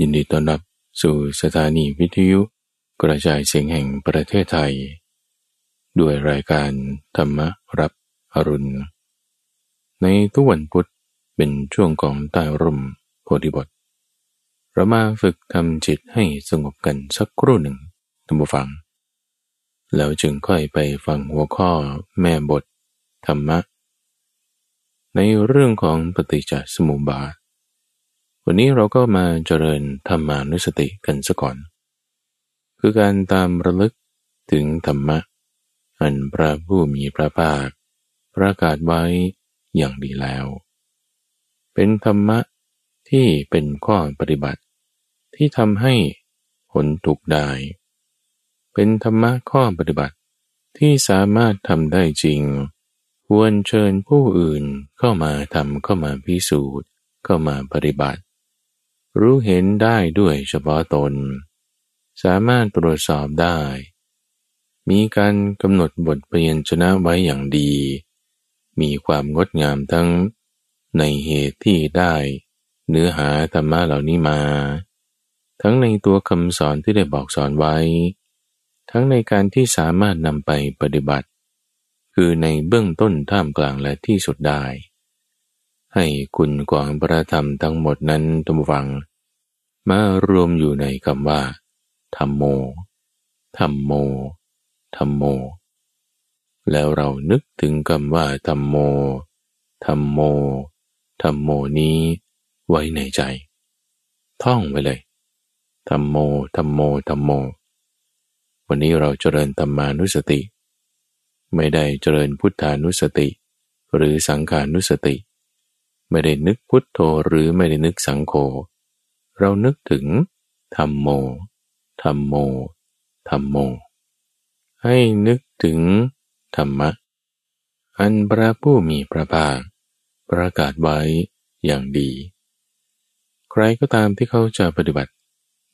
ยินดีต้อนรับสู่สถานีวิทยุกระจายเสียงแห่งประเทศไทย ด้วยรายการธรรมรับอรุณ ในทุกวันพุธเป็นช่วงของใต้ร่มโพธิบทเรามาฝึกทำจิตให้สงบกันสักครู่หนึ่งท่านผู้ฟัง แล้วจึงค่อยไปฟังหัวข้อแม่บท ธรรมะ ในเรื่องของปฏิจจสมุปบาท วันนี้เราก็มาเจริญธรรมานุสติกันซะก่อน คือการตามระลึกถึงธรรมะ อันพระผู้มีพระภาค ประกาศไว้อย่างดีแล้ว เป็นธรรมะที่เป็นข้อปฏิบัติ ที่ทำให้ผลทุกได้ เป็นธรรมะข้อปฏิบัติที่สามารถทำได้จริง ควรเชิญผู้อื่นเข้ามาทำเข้ามาพิสูจน์เข้ามาปฏิบัติ รู้เห็นได้ด้วยเฉพาะตน สามารถตรวจสอบได้ มีการกำหนดบทเปลี่ยนชนะไว้อย่างดี มีความงดงามทั้งในเหตุที่ได้เนื้อหาธรรมะเหล่านี้มา ทั้งในตัวคำสอนที่ได้บอกสอนไว้ ทั้งในการที่สามารถนำไปปฏิบัติ คือในเบื้องต้นท่ามกลางและที่สุดได้ ให้คุณกวางประธรรมทั้งหมดนั้นทุกฝัง มารวมอยู่ในคำว่าธรรมโมธรรมโมธรรมโม แล้วเรานึกถึงคำว่าธรรมโมธรรมโมธรรมโมนี้ไว้ในใจ ท่องไว้เลยธรรมโมธรรมโมธรรมโม วันนี้เราเจริญธรรมานุสติ ไม่ได้เจริญพุทธานุสติ หรือสังขานุสติ ไม่ได้นึกพุทโธหรือไม่ได้นึกสังโฆเรานึกถึงธรรมโมธรรมโมธรรมโม ให้นึกถึงธรรมะ อันพระผู้มีพระภาคประกาศไว้อย่างดี ใครก็ตามที่เขาจะปฏิบัติ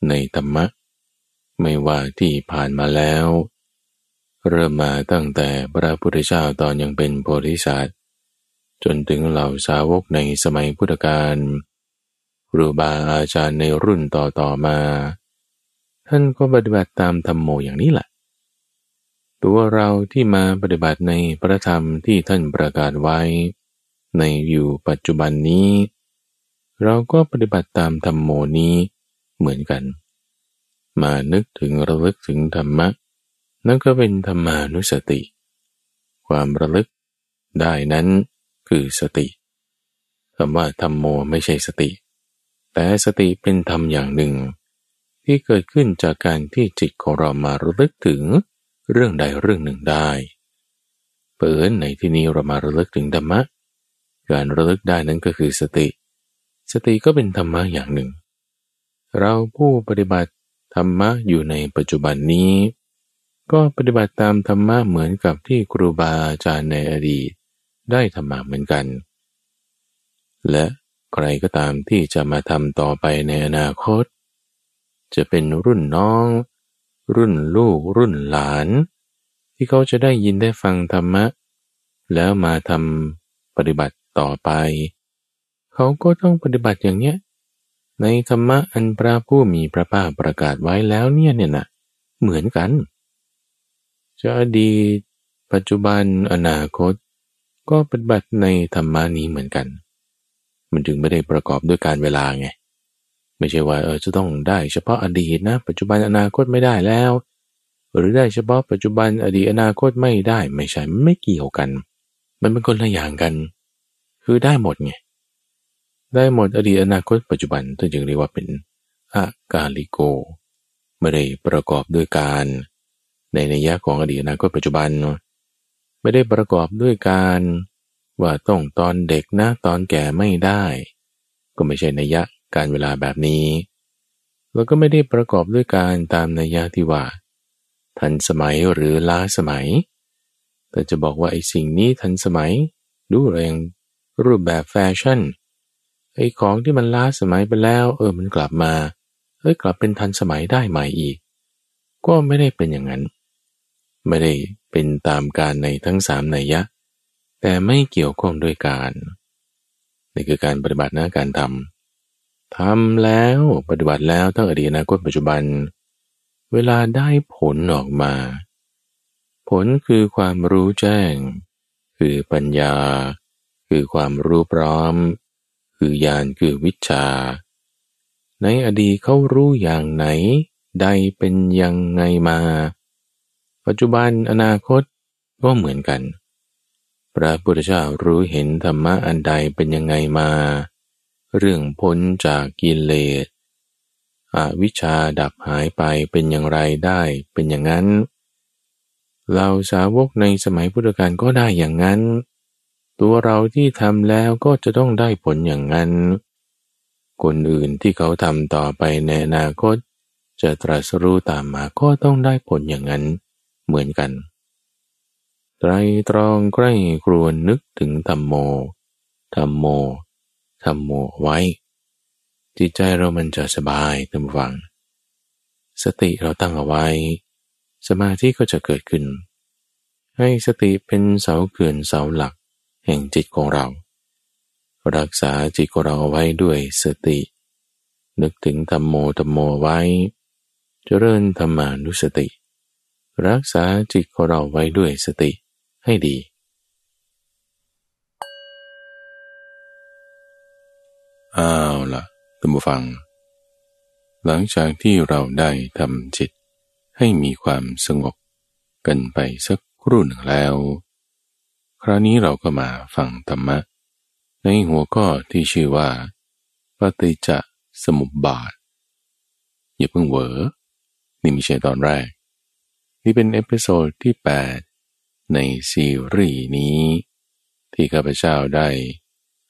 ในธรรมะ ไม่ว่าที่ผ่านมาแล้ว เริ่มมาตั้งแต่พระพุทธเจ้าตอนยังเป็นโพธิสัตว์ จนถึงเหล่าสาวกในสมัยพุทธกาลครูบาอาจารย์ในรุ่นต่อต่อมา ท่านก็ปฏิบัติตามธรรมโมอย่างนี้แหละ ตัวเราที่มาปฏิบัติในพระธรรมที่ท่านประกาศไว้ ในอยู่ปัจจุบันนี้ เราก็ปฏิบัติตามธรรมโมนี้เหมือนกัน มานึกถึงระลึกถึงธรรมะ นั่นก็เป็นธรรมานุสติ ความระลึกได้นั้น คือสติคำว่าธรรมโมไม่ใช่สติ แต่สติเป็นธรรมอย่างหนึ่ง ที่เกิดขึ้นจากการที่จิตของเรามาระลึกถึงเรื่องใดเรื่องหนึ่งได้เปิดในที่นี้เรามาระลึกถึงธรรมะ การระลึกได้นั้นก็คือสติ สติก็เป็นธรรมะอย่างหนึ่ง เราผู้ปฏิบัติธรรมะอยู่ในปัจจุบันนี้ ก็ปฏิบัติตามธรรมะเหมือนกับที่ครูบาอาจารย์ในอดีต ได้ธรรมะเหมือนกัน และใครก็ตามที่จะมาทำต่อไปในอนาคต จะเป็นรุ่นน้อง รุ่นลูก รุ่นหลาน ที่เขาจะได้ยินได้ฟังธรรมะ แล้วมาทำปฏิบัติต่อไป เขาก็ต้องปฏิบัติอย่างเนี้ยในธรรมะอันพระผู้มีพระภาคประกาศไว้แล้วเนี่ยเนี่ยนะเหมือนกัน จะอดีต ปัจจุบันอนาคต ก็ปฏิบัติในธรรมานี้เหมือนกัน มันจึงไม่ได้ประกอบด้วยการเวลาไง ไม่ใช่ว่าเออจะต้องได้เฉพาะอดีตนะ ปัจจุบันอนาคตไม่ได้แล้ว หรือได้เฉพาะปัจจุบันอดีตอนาคตไม่ได้ ไม่ใช่ไม่เกี่ยวกัน มันเป็นคนละอย่างกัน คือได้หมดไง ได้หมดอดีตอนาคต ปัจจุบันถึงจึงเรียกว่าเป็นอากาลิโก ไม่ได้ประกอบด้วยการ ในนัยะของอดีตอนาคตปัจจุบัน ไม่ได้ประกอบด้วยการว่าต้องตอนเด็กนะตอนแก่ไม่ได้ ก็ไม่ใช่นัยยะการเวลาแบบนี้ แล้วก็ไม่ได้ประกอบด้วยการตามนัยยะที่ว่า ทันสมัยหรือล้าสมัย แต่จะบอกว่าไอ้สิ่งนี้ทันสมัย ดูแรงรูปแบบแฟชั่นไอ้ของที่มันล้าสมัยไปแล้ว เออมันกลับมาเอ้ยกลับเป็นทันสมัยได้ใหม่อีก ก็ไม่ได้เป็นอย่างนั้น ไม่ได้ เป็นตามการในทั้งสามนัยยะ แต่ไม่เกี่ยวข้องด้วยการนี่คือการปฏิบัติหนะการทำทำแล้วปฏิบัติแล้วตั้งอดีตอนาคตปัจจุบัน เวลาได้ผลออกมา ผลคือความรู้แจ้ง คือปัญญา คือความรู้พร้อม คือญาณคือวิชา ในอดีตเขารู้อย่างไหน ใดเป็นยังไงมา ปัจจุบันอนาคตก็เหมือนกัน พระพุทธเจ้ารู้เห็นธรรมะอันใดเป็นยังไงมา เรื่องพ้นจากกิเลสอวิชาดับหายไปเป็นอย่างไรได้เป็นอย่างนั้น เราสาวกในสมัยพุทธกาลก็ได้อย่างนั้น ตัวเราที่ทำแล้วก็จะต้องได้ผลอย่างนั้น คนอื่นที่เขาทำต่อไปในอนาคต จะตรัสรู้ตามมาก็ต้องได้ผลอย่างนั้น เหมือนกัน ไตรตรองใกล้ครวนนึกถึงธรรมโมธรรมโมธรรมโมไว้ จิตใจเรามันจะสบายตั้งฟัง สติเราตั้งเอาไว้ สมาธิก็จะเกิดขึ้น ให้สติเป็นเสาเกือนเสาหลัก แห่งจิตของเรา รักษาจิตของเราเอาไว้ด้วยสติ นึกถึงธรรมโมธรรมโมไว้เจริญธรรมานุสติ รักษาจิตของเราไว้ด้วยสติให้ดี อ้าวละ่ะท่านผู้ฟัง หลังจากที่เราได้ทำจิตให้มีความสงบกันไปสักครู่หนึ่งแล้ว คราวนี้เราก็มาฟังธรรมะ ในหัวข้อที่ชื่อว่า ปฏิจจสมุปบาท อย่าเพิ่งเวอนี่ไม่ใช่ตอนแรก นี่เป็น episode ที่ 8 ในซีรีส์นี้ ที่ข้าพเจ้าได้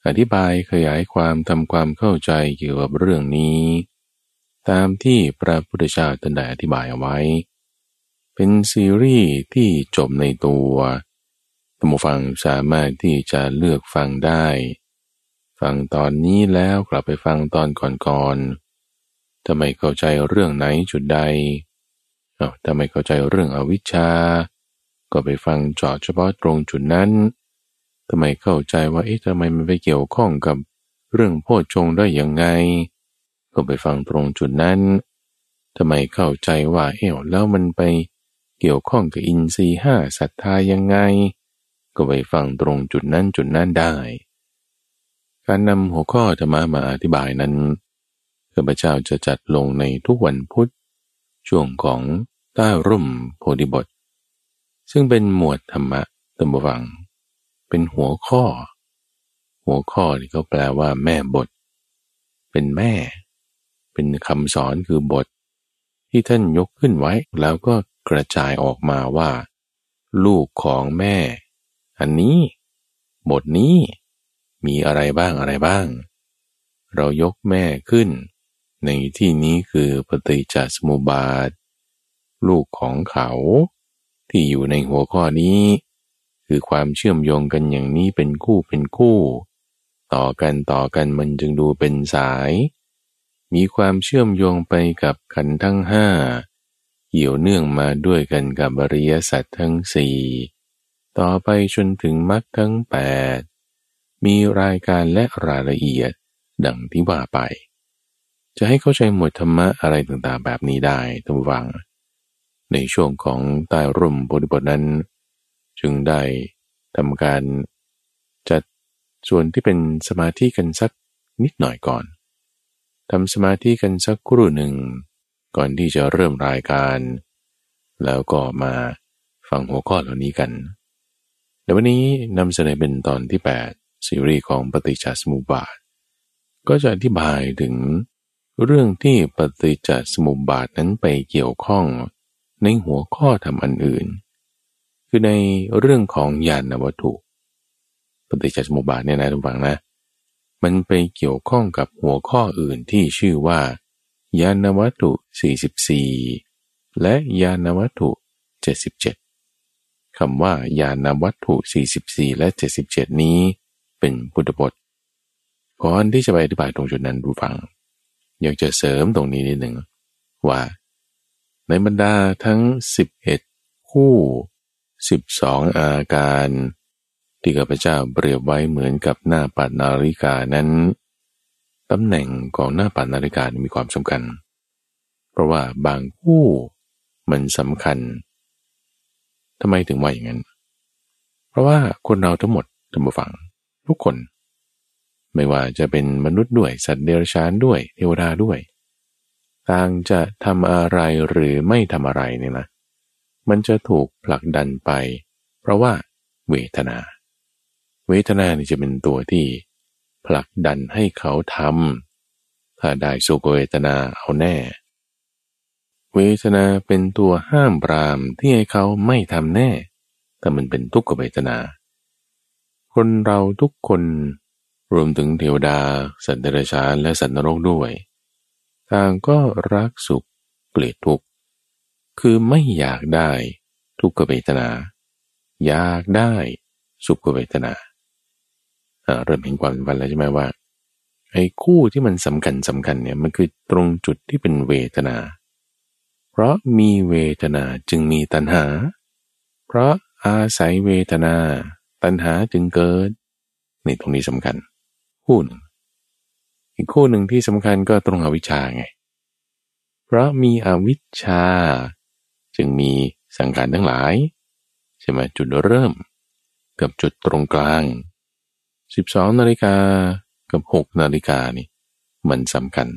อธิบายขยายความทำความเข้าใจเกี่ยวกับเรื่องนี้ ตามที่พระพุทธเจ้าตรัสอธิบายเอาไว้ เป็นซีรีส์ที่จบในตัวท่านผู้ฟังสามารถที่จะเลือกฟังได้ ฟังตอนนี้แล้วกลับไปฟังตอนก่อนๆถ้าไม่เข้าใจเรื่องไหนจุดใด เอาถ้าไม่เข้าใจเรื่องอวิชชา ก็ไปฟังจอดเฉพาะตรงจุดนั้นทำไมเข้าใจว่าเอ๊ะทำไมมันไปเกี่ยวข้องกับเรื่องโพชฌงได้ยังไง ก็ไปฟังตรงจุดนั้นทำไมเข้าใจว่าเอ๊ะแล้วมันไปเกี่ยวข้องกับอินทรีห้าศรัทธายังไง ก็ไปฟังตรงจุดนั้นจุดนั้นได้ การนำหัวข้อธรรมะมาอธิบายนั้นข้าพเจ้าจะจัดลงในทุกวันพุธ ช่วงของใต้ร่มโพธิบท ซึ่งเป็นหมวดธรรมะตัมบวัง เป็นหัวข้อ หัวข้อที่เขาแปลว่าแม่บท เป็นแม่ เป็นคำสอนคือบท ที่ท่านยกขึ้นไว้แล้วก็กระจายออกมาว่า ลูกของแม่ อันนี้ บทนี้ มีอะไรบ้างอะไรบ้าง เรายกแม่ขึ้น ในที่นี้คือปฏิจจสมุปบาท ลูกของเขาที่อยู่ในหัวข้อนี้ คือความเชื่อมโยงกันอย่างนี้เป็นคู่เป็นคู่ ต่อกันต่อกันมันจึงดูเป็นสาย มีความเชื่อมโยงไปกับขันทั้งห้าเกี่ยวเนื่องมาด้วยกันกับบริยสัตว์ทั้งสี่ต่อไปจนถึงมรรคทั้งแปดมีรายการและรายละเอียดดังที่ว่าไป จะให้เข้าใจหมวดธรรมะอะไรต่างๆแบบนี้ได้ท่านฟัง ในช่วงของใต้ร่มบทบทนั้น จึงได้ทำการจัดส่วนที่เป็นสมาธิกันสักนิดหน่อยก่อนทำสมาธิกันสักครู่หนึ่ง ก่อนที่จะเริ่มรายการ แล้วก็มาฟังหัวข้อเหล่านี้กันในวันนี้นำเสนอเป็นตอนที่ 8 ซีรีส์ของปฏิจจสมุปบาท ก็จะอธิบายถึง เรื่องที่ปฏิจจสมุปบาทนั้นไปเกี่ยวข้องในหัวข้อทำอันอื่น คือในเรื่องของญาณวัตถุ ปฏิจจสมุปบาทเนี่ยนะทุกฝังนะ มันไปเกี่ยวข้องกับหัวข้ออื่นที่ชื่อว่า ญาณวัตถุ 44 และญาณวัตถุ 77 คำว่าญาณวัตถุ 44 และ 77 นี้เป็นพุทธบทก่อนที่จะไปอธิบายตรงจุดนั้นดูฟัง อยากจะเสริมตรงนี้นิดหนึ่งว่า ในบรรดาทั้ง 11 คู่ 12 อาการ ที่ข้าพเจ้าเปรียบไว้เหมือนกับหน้าปัดนาฬิกานั้นตำแหน่งของหน้าปัดนาฬิกามีความสำคัญ เพราะว่าบางคู่มันสำคัญทำไมถึงว่าอย่างนั้น เพราะว่าคนเราทั้งหมดทั้งฝัง ทุกคน ไม่ว่าจะเป็นมนุษย์ด้วยสัตว์เดรัจฉานด้วยเทวดาด้วย ต่างจะทำอะไรหรือไม่ทำอะไรเนี่ยนะ มันจะถูกผลักดันไป เพราะว่าเวทนา เวทนานี่จะเป็นตัวที่ผลักดันให้เขาทำถ้าได้สุขเวทนาเอาแน่ เวทนาเป็นตัวห้ามปรามที่ให้เขาไม่ทำแน่ แต่มันเป็นทุกขเวทนา คนเราทุกคน รวมถึงเทวดา สัตว์เดรัจฉานและสัตว์นรกด้วย ต่างก็รักสุขเกลียดทุกข์ คือไม่อยากได้ทุกขเวทนา อยากได้สุขเวทนาเริ่มเห็นความสัมพันแล้วใช่ไหมว่าไอ้คู่ที่มันสำคัญสำคัญเนี่ยมันคือตรงจุดที่เป็นเวทนา เพราะมีเวทนาจึงมีตัณหา เพราะอาศัยเวทนา ตัณหาจึงเกิดนี่ตรงนี้สำคัญ คู่หนึ่ง อีกคู่หนึ่งที่สำคัญก็ตรงอวิชชาไง เพราะมีอวิชชา จึงมีสังขารทั้งหลาย ใช่ไหมจุดเริ่ม กับจุดตรงกลาง 12นาฬิกากับ 6นาฬิกานี่มันสำคัญ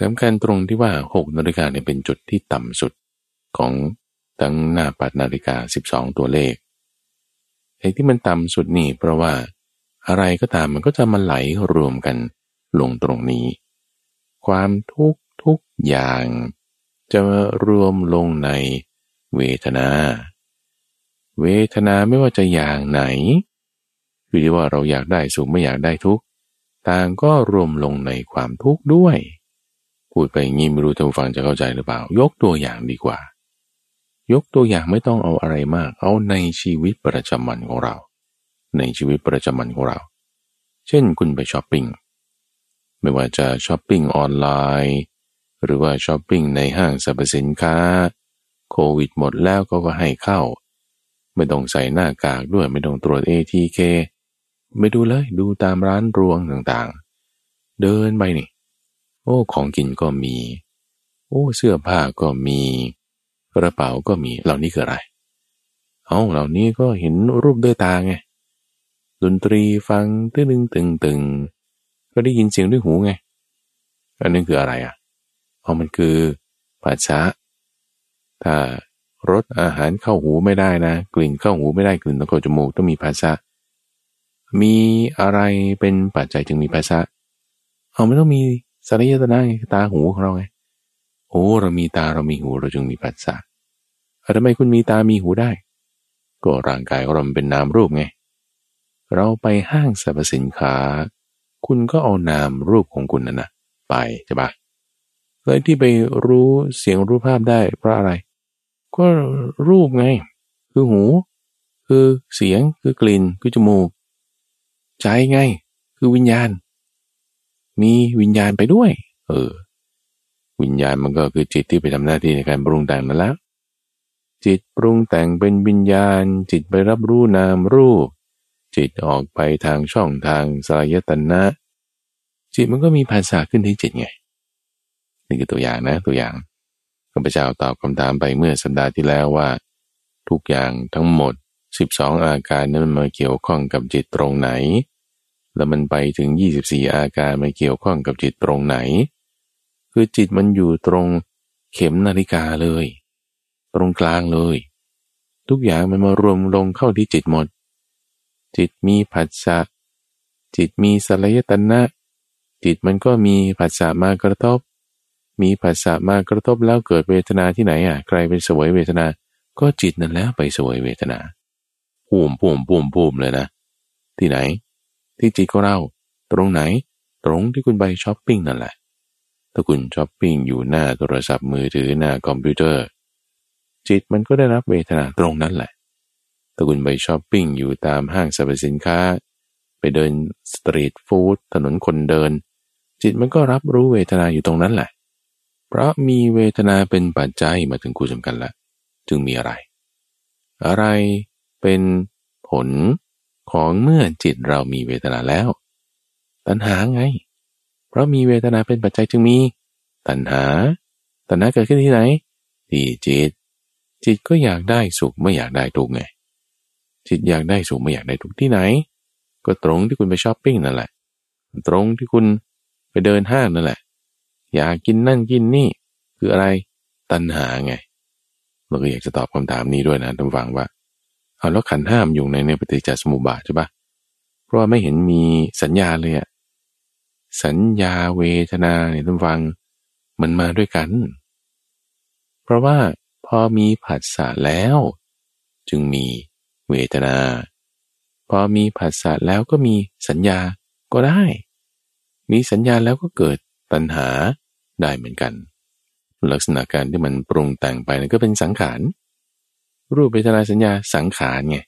สำคัญตรงที่ว่า 6นาฬิกาเนี่ยเป็นจุดที่ต่ำสุดของตั้งหน้าปัดนาฬิกา 12 ตัวเลขไอ้ที่มันต่ำสุดนี่เพราะว่า อะไรก็ตามมันก็จะมาไหลรวมกันลงตรงนี้ ความทุกทุกอย่าง จะรวมลงในเวทนา เวทนาไม่ว่าจะอย่างไหนอยู่ที่ว่าเราอยากได้สุขไม่อยากได้ทุกข์ต่างก็รวมลงในความทุกข์ด้วย พูดไปงี้ไม่รู้ท่านฟังจะเข้าใจหรือเปล่า ยกตัวอย่างดีกว่า ยกตัวอย่างไม่ต้องเอาอะไรมาก เอาในชีวิตประจำวันของเรา ในชีวิตประจำวันของเรา เช่นคุณไปช้อปปิ้ง ไม่ว่าจะช้อปปิ้งออนไลน์ หรือว่าช้อปปิ้งในห้างสรรพสินค้า โควิดหมดแล้วก็ก็ให้เข้า ไม่ต้องใส่หน้ากากด้วยไม่ต้องตรวจ ATK ไม่ดูเลยดูตามร้านรวงต่างๆ เดินไปนี่ โอ้ของกินก็มี โอ้เสื้อผ้าก็มีกระเป๋าก็มีเหล่านี้คืออะไร เอาเหล่านี้ก็เห็นรูปด้วยตาไง ดนตรีฟังตึงตึงตึงตึงก็ได้ยินเสียงด้วยหูไง อันนี้คืออะไรอะเอามันคือภาษาถ้ารสอาหารเข้าหูไม่ได้นะ กลิ่นเข้าหูไม่ได้กลิ่นต้องเข้าจมูกต้องมีภาษามีอะไรเป็นปัจจัยจึงมีภาษาเอาไม่ต้องมีสารยตนะตาหูของเราไงโอ้เรามีตาเรามีหูเราจึงมีภาษาทำไมคุณมีตามีหูได้ ก็ร่างกายของเราเป็นนามรูปไง เราไปห้างสรรพสินค้า คุณก็เอานามรูปของคุณนั่นนะไปใช่ปะเลยที่ไปรู้เสียงรู้ภาพได้เพราะอะไร ก็รูปไง คือหู คือเสียงคือกลิ่นคือจมูก ใจไง คือวิญญาณ มีวิญญาณไปด้วย เออ วิญญาณมันก็คือจิตที่ไปทำหน้าที่ในการปรุงแต่งนั่นแล้วจิตปรุงแต่งเป็นวิญญาณ จิตไปรับรู้นามรูป จิตออกไปทางช่องทางสลายตนะ จิตมันก็มีภาษาขึ้นที่จิตไง นี่คือตัวอย่างนะตัวอย่างข้าพเจ้าตอบคำถามไปเมื่อสัปดาห์ที่แล้วว่า ทุกอย่างทั้งหมด 12 อาการนั้นมันมาเกี่ยวข้องกับจิตตรงไหน แล้วมันไปถึง 24 อาการมันเกี่ยวข้องกับจิตตรงไหน คือจิตมันอยู่ตรงเข็มนาฬิกาเลย ตรงกลางเลย ทุกอย่างมันมารวมลงเข้าที่จิตหมด จิตมีผัสสะจิตมีสลายตนะ จิตมันก็มีผัสสะมากระทบ มีผัสสะมากระทบแล้วเกิดเวทนาที่ไหนอะใครเป็นสวยเวทนา ก็จิตนั่นแล้วไปสวยเวทนาปุ่มปุ่มปุ่มปุ่มเลยนะ ที่ไหน ที่จิตของเราตรงไหน ตรงที่คุณไปช้อปปิ้งนั่นแหละ ถ้าคุณช้อปปิ้งอยู่หน้าโทรศัพท์มือถือหน้าคอมพิวเตอร์ จิตมันก็ได้รับเวทนาตรงนั้นแหละ ถ้าคุณไปช้อปปิ้งอยู่ตามห้างสรรพสินค้า ไปเดิน street food ถนนคนเดิน จิตมันก็รับรู้เวทนาอยู่ตรงนั้นแหละ เพราะมีเวทนาเป็นปัจจัยมาถึงคู่สำคัญละ จึงมีอะไร อะไรเป็นผลของเมื่อจิตเรามีเวทนาแล้ว ตัณหาไง เพราะมีเวทนาเป็นปัจจัยจึงมี ตัณหา ตัณหาเกิดขึ้นที่ไหน ที่จิต จิตก็อยากได้สุขไม่อยากได้ทุกข์ไง จิตอยากได้สุขไม่อยากได้ทุกที่ไหน ก็ตรงที่คุณไปช้อปปิ้งนั่นแหละ ตรงที่คุณไปเดินห้างนั่นแหละ อยากกินนั่นกินนี่ คืออะไรตัณหาไงเราก็อยากจะตอบคำถามนี้ด้วยนะท่านฟังว่าเอาแล้วขันห้ามอยู่ในในปฏิจจสมุปบาทใช่ปะเพราะว่าไม่เห็นมีสัญญาเลยอะสัญญาเวทนาเนี่ยท่านฟังมันมาด้วยกัน เพราะว่าพอมีผัสสะแล้ว จึงมี เวทนา พอมีผัสสะแล้วก็มีสัญญาก็ได้ มีสัญญาแล้วก็เกิดตัณหาได้เหมือนกัน ลักษณะการที่มันปรุงแต่งไปนั่นก็เป็นสังขาร รูปเวทนาสัญญาสังขารไง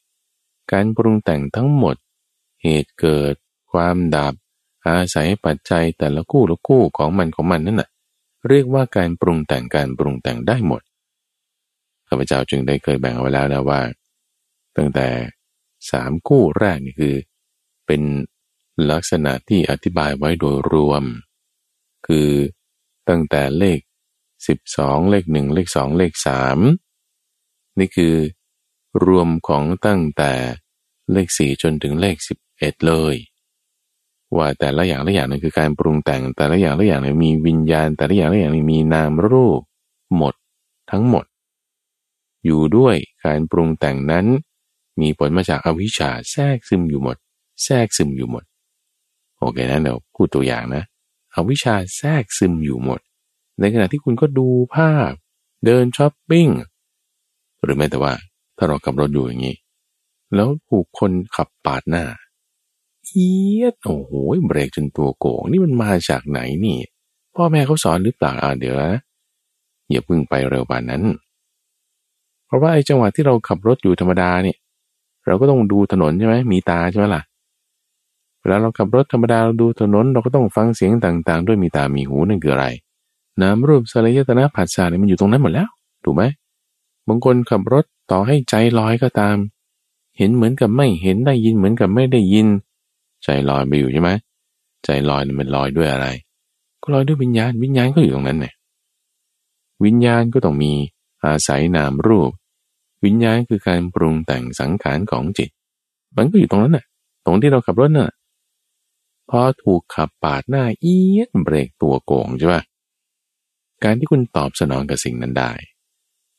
การปรุงแต่งทั้งหมด เหตุเกิด ความดับ อาศัยปัจจัยแต่ละคู่ละคู่ของมันของมันนั่นแหะเรียกว่าการปรุงแต่งการปรุงแต่งได้หมดข้าพเจ้าจึงได้เคยแบ่งเอาไว้แล้วนะว่า ตั้งแต่สามคู่แรกนี่คือ เป็นลักษณะที่อธิบายไว้โดยรวม คือตั้งแต่เลข 12 เลข 1 เลข 2 เลข 3 นี่คือ รวมของตั้งแต่เลขสี่จนถึงเลขสิบเอ็ดเลย ว่าแต่ละอย่างละอย่างนั้นคือการปรุงแต่งแต่ละอย่างละอย่างนั้นมีวิญญาณ แต่ละอย่างละอย่างนี้มีนามรูป หมดทั้งหมด อยู่ด้วยการปรุงแต่งนั้น มีผลมาจากอวิชชาแทรกซึมอยู่หมด แทรกซึมอยู่หมด โอเคนะเดี๋ยวพูดตัวอย่างนะ อวิชชาแทรกซึมอยู่หมด ในขณะที่คุณก็ดูภาพ เดินช้อปปิ้ง หรือแม้แต่ว่าถ้าเราขับรถอยู่อย่างนี้ แล้วถูกคนขับปาดหน้า เอียดโอ้โหเบรกจนตัวโกงนี่มันมาจากไหนนี่ พ่อแม่เขาสอนหรือเปล่าอ่าเดี๋ยวนะอย่าพึ่งไปเร็วป่านนั้น เพราะว่าไอ้จังหวะที่เราขับรถอยู่ธรรมดาเนี่ย เราก็ต้องดูถนนใช่ไหมมีตาใช่ไหมล่ะเวลาเราขับรถธรรมดาเราดูถนนเราก็ต้องฟังเสียงต่าง ๆ ด้วยมีตามีหูนั่นคืออะไรน้ำรูปสลายตนะผัสสะเนี่ยมันอยู่ตรงนั้นหมดแล้ว ถูกไหมบางคนขับรถต่อให้ใจลอยก็ตาม เห็นเหมือนกับไม่เห็นได้ยินเหมือนกับไม่ได้ยิน ใจลอยไปอยู่ใช่ไหมใจลอยมันลอยด้วยอะไร ก็ลอยด้วยวิญญาณวิญญาณก็อยู่ตรงนั้นเนี่ยวิญญาณก็ต้องมีอาศัยนามรูป วิญญาณคือการปรุงแต่งสังขารของจิต มันก็อยู่ตรงนั้นน่ะ ตรงที่เราขับรถน่ะ พอถูกขับปาดหน้าเอียดเบรกตัวโกงใช่ปะการที่คุณตอบสนองกับสิ่งนั้นได้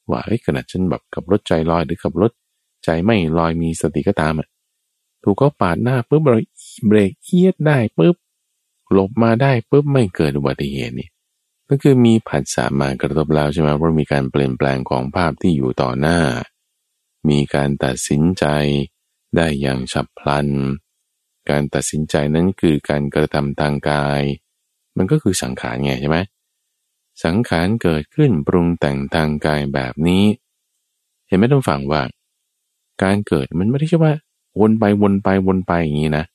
ว่าเฮ้ยขนาดฉันแบบขับรถใจลอยหรือขับรถใจไม่ลอยมีสติก็ตามอะถูกเขาปาดหน้าปุ๊บเราเบรกเอียดได้ปุ๊บหลบมาได้ปุ๊บไม่เกิดอุบัติเหตุนี่ก็คือมีผัสสะมากระทบแล้วใช่ไหมเพราะมีการเปลี่ยนแปลงของภาพที่อยู่ต่อหน้า มีการตัดสินใจได้อย่างฉับพลัน การตัดสินใจนั้นคือการกระทำทางกาย มันก็คือสังขารไงใช่ไหมสังขารเกิดขึ้นปรุงแต่งทางกายแบบนี้ เห็นไหมต้องฟังว่า การเกิดมันไม่ได้ใช่ว่า วนไปวนไปวนไปอย่างนี้นะ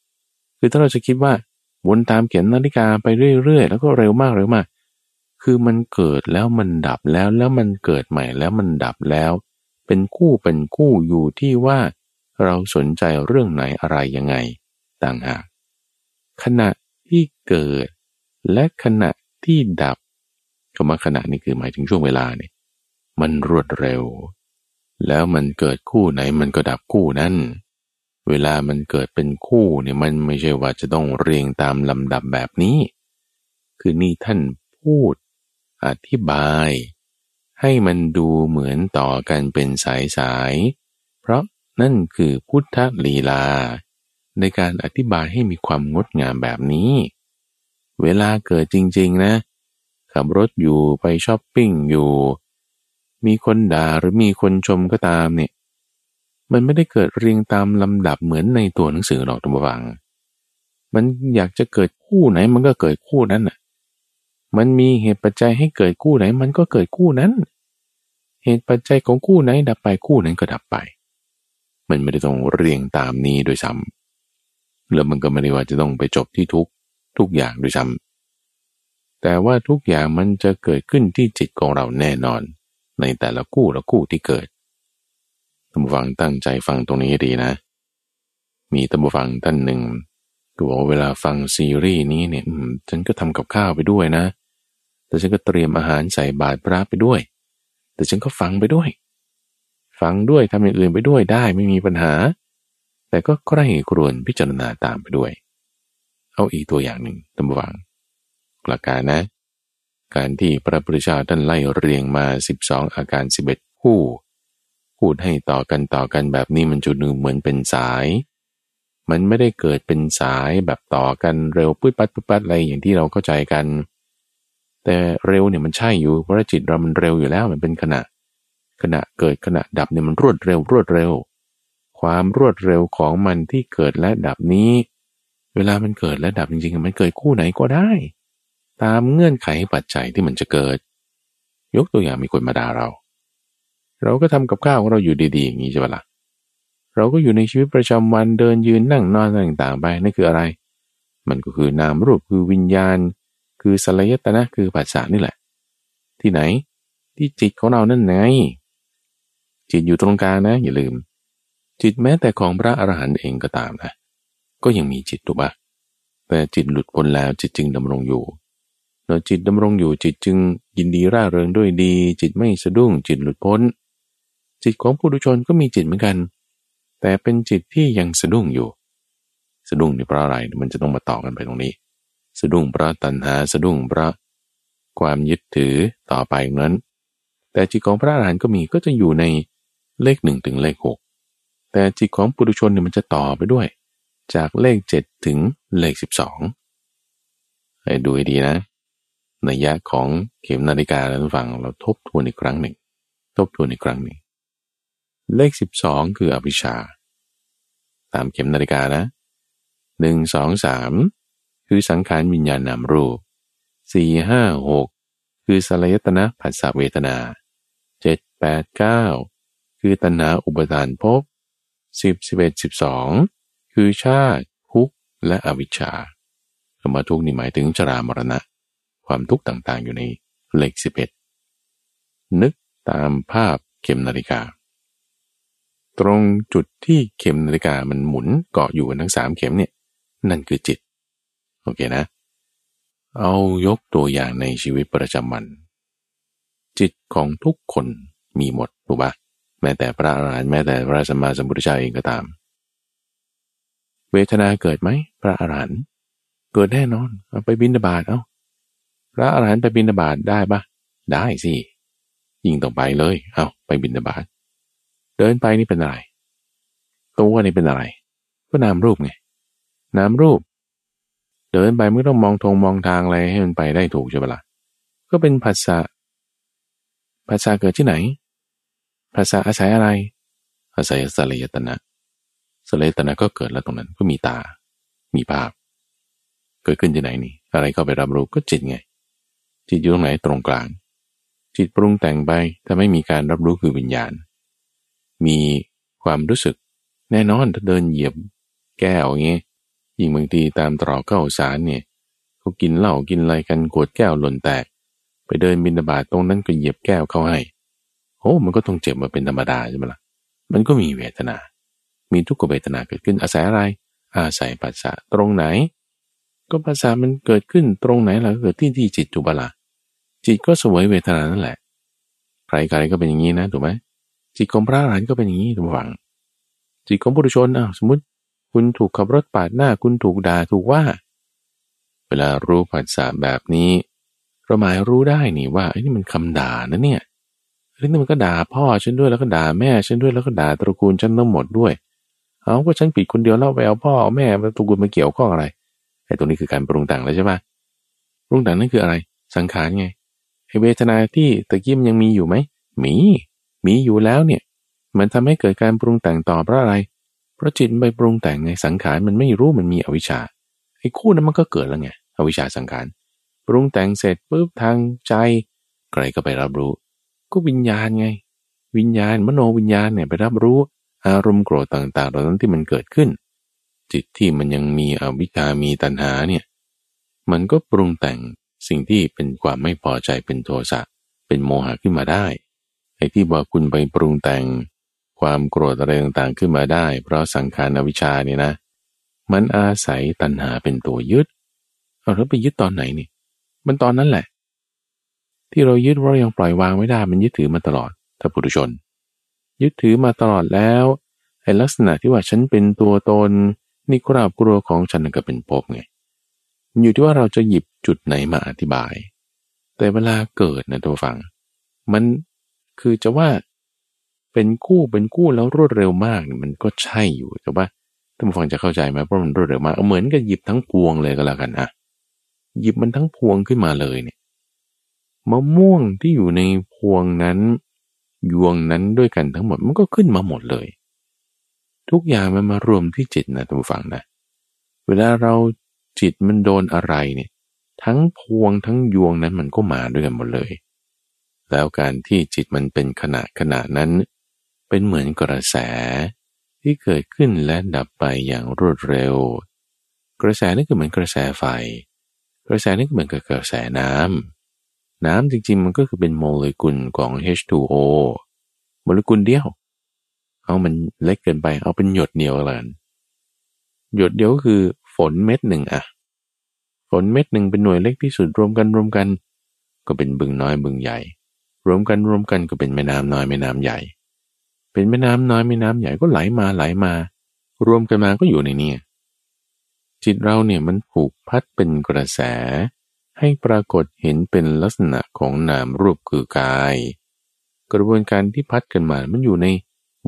คือถ้าเราจะคิดว่าวนตามเข็มนาฬิกาไปเรื่อย ๆ แล้วก็เร็วมากเร็วมาก คือมันเกิดแล้วมันดับแล้วแล้วมันเกิดใหม่แล้วมันดับแล้ว เป็นคู่เป็นคู่อยู่ที่ว่าเราสนใจเรื่องไหนอะไรยังไงต่างหากขณะที่เกิด และขณะที่ดับคำว่าขณะนี้คือหมายถึงช่วงเวลาเนี่ยมันรวดเร็ว แล้วมันเกิดคู่ไหนมันก็ดับคู่นั้น เวลามันเกิดเป็นคู่เนี่ยมันไม่ใช่ว่าจะต้องเรียงตามลำดับแบบนี้ คือนี่ท่านพูด อธิบาย ให้มันดูเหมือนต่อกันเป็นสายสาย เพราะนั่นคือพุทธลีลา ในการอธิบายให้มีความงดงามแบบนี้ เวลาเกิดจริง ๆ นะ ขับรถอยู่ไปช้อปปิ้งอยู่ มีคนด่าหรือมีคนชมก็ตามเนี่ย มันไม่ได้เกิดเรียงตามลำดับเหมือนในตัวหนังสือหรอกทุกฝัง มันอยากจะเกิดคู่ไหนมันก็เกิดคู่นั้นอะ มันมีเหตุปัจจัยให้เกิดคู่ไหน มันก็เกิดคู่นั้น เหตุปัจจัยของคู่ไหนดับไปคู่นั้นก็ดับไป มันไม่ได้ต้องเรียงตามนี้โดยซ้ำแล้วมันก็ไม่ได้ว่าจะต้องไปจบที่ทุกทุกอย่างโดยซ้ำแต่ว่าทุกอย่างมันจะเกิดขึ้นที่จิตของเราแน่นอน ในแต่ละคู่ละคู่ที่เกิดท่านผู้ฟังตั้งใจฟังตรงนี้ดีนะ มีท่านผู้ฟังท่านหนึ่งก็บอกเวลาฟังซีรีส์นี้เนี่ยฉันก็ทำกับข้าวไปด้วยนะ แต่ฉันก็เตรียมอาหารใส่บาตรพระไปด้วย แต่ฉันก็ฟังไปด้วย ฟังด้วยทำอย่างอื่นไปด้วยได้ไม่มีปัญหา แต่ก็ใกล้ครวนพิจารณาตามไปด้วย เอาอีกตัวอย่างหนึ่งตำวังหลักการนะ การที่พระพุทธเจ้าท่านไล่เรียงมา 12 อาการ 11 คู่ พูดให้ต่อกันต่อกันแบบนี้มันจุดหนึ่งเหมือนเป็นสาย มันไม่ได้เกิดเป็นสายแบบต่อกันเร็วปุ๊บปัดปุ๊บปัดอะไรอย่างที่เราเข้าใจกัน แต่เร็วเนี่ยมันใช่อยู่เพราะจิตเรามันเร็วอยู่แล้วมันเป็นขณะ ขณะเกิดขณะดับเนี่ยมันรวดเร็วรวดเร็ว ความรวดเร็วของมันที่เกิดและดับนี้ เวลามันเกิดและดับจริงๆมันเกิดคู่ไหนก็ได้ ตามเงื่อนไขปัจจัยที่มันจะเกิด ยกตัวอย่างมีคนมาด่าเรา เราก็ทำกับข้าวของเราอยู่ดีๆอย่างนี้ใช่ปะละ่ะเราก็อยู่ในชีวิตประจำวันเดินยืนนั่งนอนต่างๆไปนั่นคืออะไร มันก็คือนามรูปคือวิญญาณ คือสลายตนะคือปัจจานี่แหละ ที่ไหน ที่จิตของเรานั่นไง จิตอยู่ตรงกลางนะ อย่าลืม จิตแม้แต่ของพระอรหันต์เองก็ตามนะ ก็ยังมีจิตถูกปะแต่จิตหลุดพ้นแล้วจิตจึงดำรงอยู่เมื่อจิตดำรงอยู่จิตจึงยินดีร่าเริงด้วยดี จิตไม่สะดุ้ง จิตหลุดพ้น จิตของผู้ดุชนก็มีจิตเหมือนกัน แต่เป็นจิตที่ยังสะดุ้งอยู่ สะดุ้งนี่เพราะอะไรมันจะต้องมาต่อกันไปตรงนี้ สะดุ้งเพราะตัณหาสะดุ้งเพราะความยึดถือต่อไปนั้น แต่จิตของพระอรหันต์ก็มีก็จะอยู่ในเลขหนึ่งถึงเลขหกแต่จิตของปุถุชนเนี่ยมันจะต่อไปด้วย จากเลขเจ็ดถึงเลขสิบสองให้ดูให้ดีนะในยะของเข็มนาฬิกาแล้วฟังเราทบทวนอีกครั้งหนึ่ง ทบทวนอีกครั้งหนึ่งเลขสิบสองคืออวิชชา ตามเข็มนาฬิกานะหนึ่งสองสาม คือสังขารวิญญาณนามรูปสี่ห้าหกคือสลายตนะผัสสะเวทนาเจ็ดแปดเก้าคือตัณหาอุปทานภพสิบสิบเอ็ดสิบสองคือชาติทุกและอวิชชาคำว่าทุกนี่หมายถึงชรามรณะ ความทุกข์ต่างๆอยู่ในเลขสิบเอ็ดนึกตามภาพเข็มนาฬิกา ตรงจุดที่เข็มนาฬิกามันหมุนเกาะอยู่ทั้งสามเข็มเนี่ยนั่นคือจิต โอเคนะ เอายกตัวอย่างในชีวิตประจำวัน จิตของทุกคนมีหมดถูกปะแม้แต่พระอรหันต์แม้แต่พระสัมมาสัมพุทธเจ้าเองก็ตาม เวทนาเกิดไหมพระอรหันต์เกิดแน่นอนเอาไปบินบาตเอาพระอรหันต์ไปบินบาตได้ปะได้สิยิ่งต้องไปเลย เอาไปบินบาตเดินไปนี่เป็นอะไรตัวนี่เป็นอะไร ก็นามรูปไงนามรูป เดินไปไม่ต้องมองทงมองทางอะไรให้มันไปได้ถูกใช่ปะละ่ะก็เป็นภาษาภาษาเกิดที่ไหน ภาษาอาศัยอะไร อาศัยสลายตนะสลายตนะก็เกิดแล้วตรงนั้นก็มีตา มีภาพ เกิดขึ้นที่ไหนนี่ อะไรเข้าไปรับรู้ก็จิตไง จิตอยู่ตรงไหนตรงกลาง จิตปรุงแต่งไปถ้าไม่มีการรับรู้คือวิญญาณ มีความรู้สึกแน่นอนถ้าเดินเหยียบแก้วอย่างเงี้ ยิ่งบางทีตามตรอกข้าสารเนี่ยเขากินเหล้ากินอะไรกันกวดแก้วหล่นแตก ไปเดินบินบาตตรงนั้นก็เหยียบแก้วเข้าให้โอ้มันก็ต้องเจ็บมาเป็นธรรมดาใช่ไหมละ่ะมันก็มีเวทนา มีทุกขเวทนาเกิดขึ้นอาศัยอะไร อาศัยปัสสะตรงไหน ก็ปัสสะมันเกิดขึ้นตรงไหนล่ะเกิดที่ที่จิตจุบละจิตก็สวยเวทนานั่นแหละใครใครก็เป็นอย่างนี้นะถูกไหมจิตของพระอรหันต์ก็เป็นอย่างนี้ทุกฝังจิตของบุรุชนอ้าวสมมติ คุณถูกขับรถปาดหน้า คุณถูกด่าถูกว่า เวลารู้ผัสสะแบบนี้เราหมายรู้ได้นี่ว่าไอ้นี่มันคำด่านะเนี่ยเฮ้นี่มันก็ด่าพ่อฉันด้วยแล้วก็ด่าแม่ฉันด้วยแล้วก็ด่าตระกูลฉันทั้งหมดด้วย เอาก็ฉันผิดคนเดียวแล้วไปเอาพ่อเอาแม่มาตระกูลมาเกี่ยวข้องอะไรไอ้ตรงนี้คือการปรุงแต่งแล้วใช่ปะปรุงแต่งนั่นคืออะไร สังขารไงไอ้เวทนาที่ตะกี้มันยังมีอยู่ไหมมี มีอยู่แล้วเนี่ย มันทำให้เกิดการปรุงแต่งต่อเพราะอะไร เพราะจิตไปปรุงแต่งไงสังขารมันไม่รู้มันมีอวิชชาไอ้คู่นั้นมันก็เกิดแล้วไงอวิชชาสังขารปรุงแต่งเสร็จปุ๊บทางใจ ใครก็ไปรับรู้ ก็วิญญาณไง วิญญาณมโนวิญญาณเนี่ยไปรับรู้ อารมณ์โกรธต่างๆเหล่านั้นที่มันเกิดขึ้น จิตที่มันยังมีอวิชามีตัณหาเนี่ยมันก็ปรุงแต่งสิ่งที่เป็นความไม่พอใจเป็นโทสะเป็นโมหะขึ้นมาได้ไอ้ที่บอกคุณไปปรุงแต่ง ความโกรธอะไรต่างๆขึ้นมาได้ เพราะสังขารอวิชชาเนี่ยนะ มันอาศัยตัณหาเป็นตัวยึดเอาแล้วไปยึดตอนไหนนี่ มันตอนนั้นแหละ ที่เรายึดว่ายังปล่อยวางไม่ได้ มันยึดถือมาตลอด ถ้าปุถุชน ยึดถือมาตลอดแล้วไอ้ลักษณะที่ว่าฉันเป็นตัวตนนี่คราบกลัวของฉันก็เป็นภพไงอยู่ที่ว่าเราจะหยิบจุดไหนมาอธิบาย แต่เวลาเกิดนะตัวฟัง มันคือจะว่า เป็นคู่เป็นคู่แล้วรวดเร็วมากมันก็ใช่อยู่แต่ว่าท่านผู้ฟังจะเข้าใจไหมเพราะมันรวดเร็วมากเหมือนกับหยิบทั้งพวงเลยก็แล้วกันอะหยิบมันทั้งพวงขึ้นมาเลยเนี่ยมะม่วงที่อยู่ในพวงนั้นยวงนั้นด้วยกันทั้งหมดมันก็ขึ้นมาหมดเลย ทุกอย่างมันมารวมที่จิตนะท่านผู้ฟังนะเวลาเราจิตมันโดนอะไรเนี่ยทั้งพวงทั้งยวงนั้นมันก็มาด้วยกันหมดเลย แล้วการที่จิตมันเป็นขณะขณะนั้น เป็นเหมือนกระแสที่เกิดขึ้นและดับไปอย่างรวดเร็ว กระแสนี่คือเหมือนกระแสไฟ กระแสนี่ก็เหมือนกับกระแสน้ำน้ำจริงๆมันก็คือเป็นโมเลกุลของ H2O โมเลกุลเดียว เอามันเล็กเกินไป เอาเป็นหยดเดียวกันหยดเดียวก็คือฝนเม็ดหนึ่งอะฝนเม็ดหนึ่งเป็นหน่วยเล็กที่สุดรวมกันรวมกัน ก็เป็นบึงน้อยบึงใหญ่ รวมกันรวมกันก็เป็นแม่น้ำน้อยแม่น้ำใหญ่ เป็นแม่น้ำน้อยแม่น้ำใหญ่ก็ไหลมาไหลมา รวมกันมาก็อยู่ในนี้จิตเราเนี่ยมันผูกพัดเป็นกระแส ให้ปรากฏเห็นเป็นลักษณะของนามรูปคือกาย กระบวนการที่พัดกันมามันอยู่ใน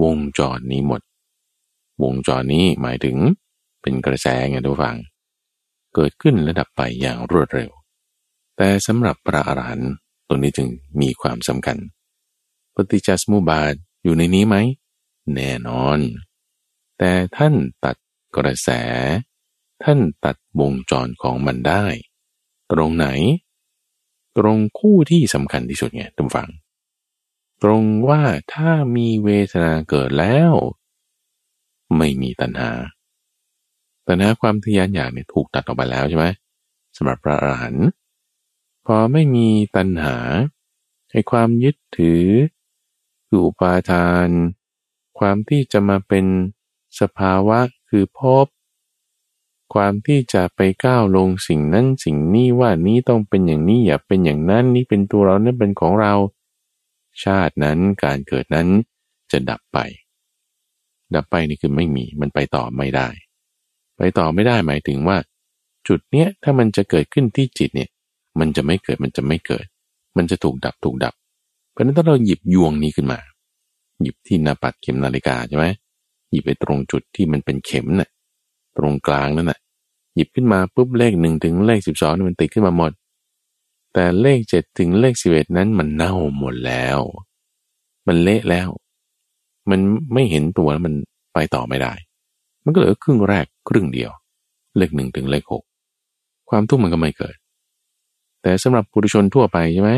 วงจรนี้หมด วงจรนี้หมายถึงเป็นกระแสไงทุกฝัง เกิดขึ้นระดับไปอย่างรวดเร็ว แต่สำหรับพระอรหันต์ตัวนี้จึงมีความสำคัญ ปฏิจจสมุปบาท อยู่ในนี้ไหม แน่นอน แต่ท่านตัดกระแส ท่านตัดวงจรของมันได้ ตรงไหน ตรงคู่ที่สำคัญที่สุดไงทุกฝัง ตรงว่าถ้ามีเวทนาเกิดแล้ว ไม่มีตัณหาตัณหาความทยานอยากเนี่ยถูกตัดออกไปแล้วใช่ไหมสำหรับพระอรหันต์พอไม่มีตัณหาให้ความยึดถือ คืออุปาทาน ความที่จะมาเป็นสภาวะคือพบ ความที่จะไปก้าวลงสิ่งนั้นสิ่งนี้ว่านี้ต้องเป็นอย่างนี้อย่าเป็นอย่างนั้นนี่เป็นตัวเรานี่เป็นของเรา ชาตินั้นการเกิดนั้นจะดับไป ดับไปนี่คือไม่มีมันไปต่อไม่ได้ ไปต่อไม่ได้หมายถึงว่า จุดเนี้ยถ้ามันจะเกิดขึ้นที่จิตเนี่ย มันจะไม่เกิดมันจะไม่เกิด มันจะถูกดับถูกดับ เพราะนั้นถ้าเราหยิบยวงนี้ขึ้นมา หยิบที่หน้าปัดเข็มนาฬิกาใช่ไหมหยิบไปตรงจุดที่มันเป็นเข็มนะ่ะ ตรงกลางนั่นน่ะ หยิบขึ้นมาปุ๊บเลขหนึ่งถึงเลขสิบสองมันติดขึ้นมาหมด แต่เลขเจ็ดถึงเลขสิบเอ็ดนั้นมันเน่าหมดแล้ว มันเละแล้ว มันไม่เห็นตัวมันไปต่อไม่ได้ มันก็เหลือครึ่งแรกครึ่งเดียว เลขหนึ่งถึงเลขหกความทุกข์มันก็ไม่เกิด แต่สำหรับปุถุชนทั่วไปใช่ไหม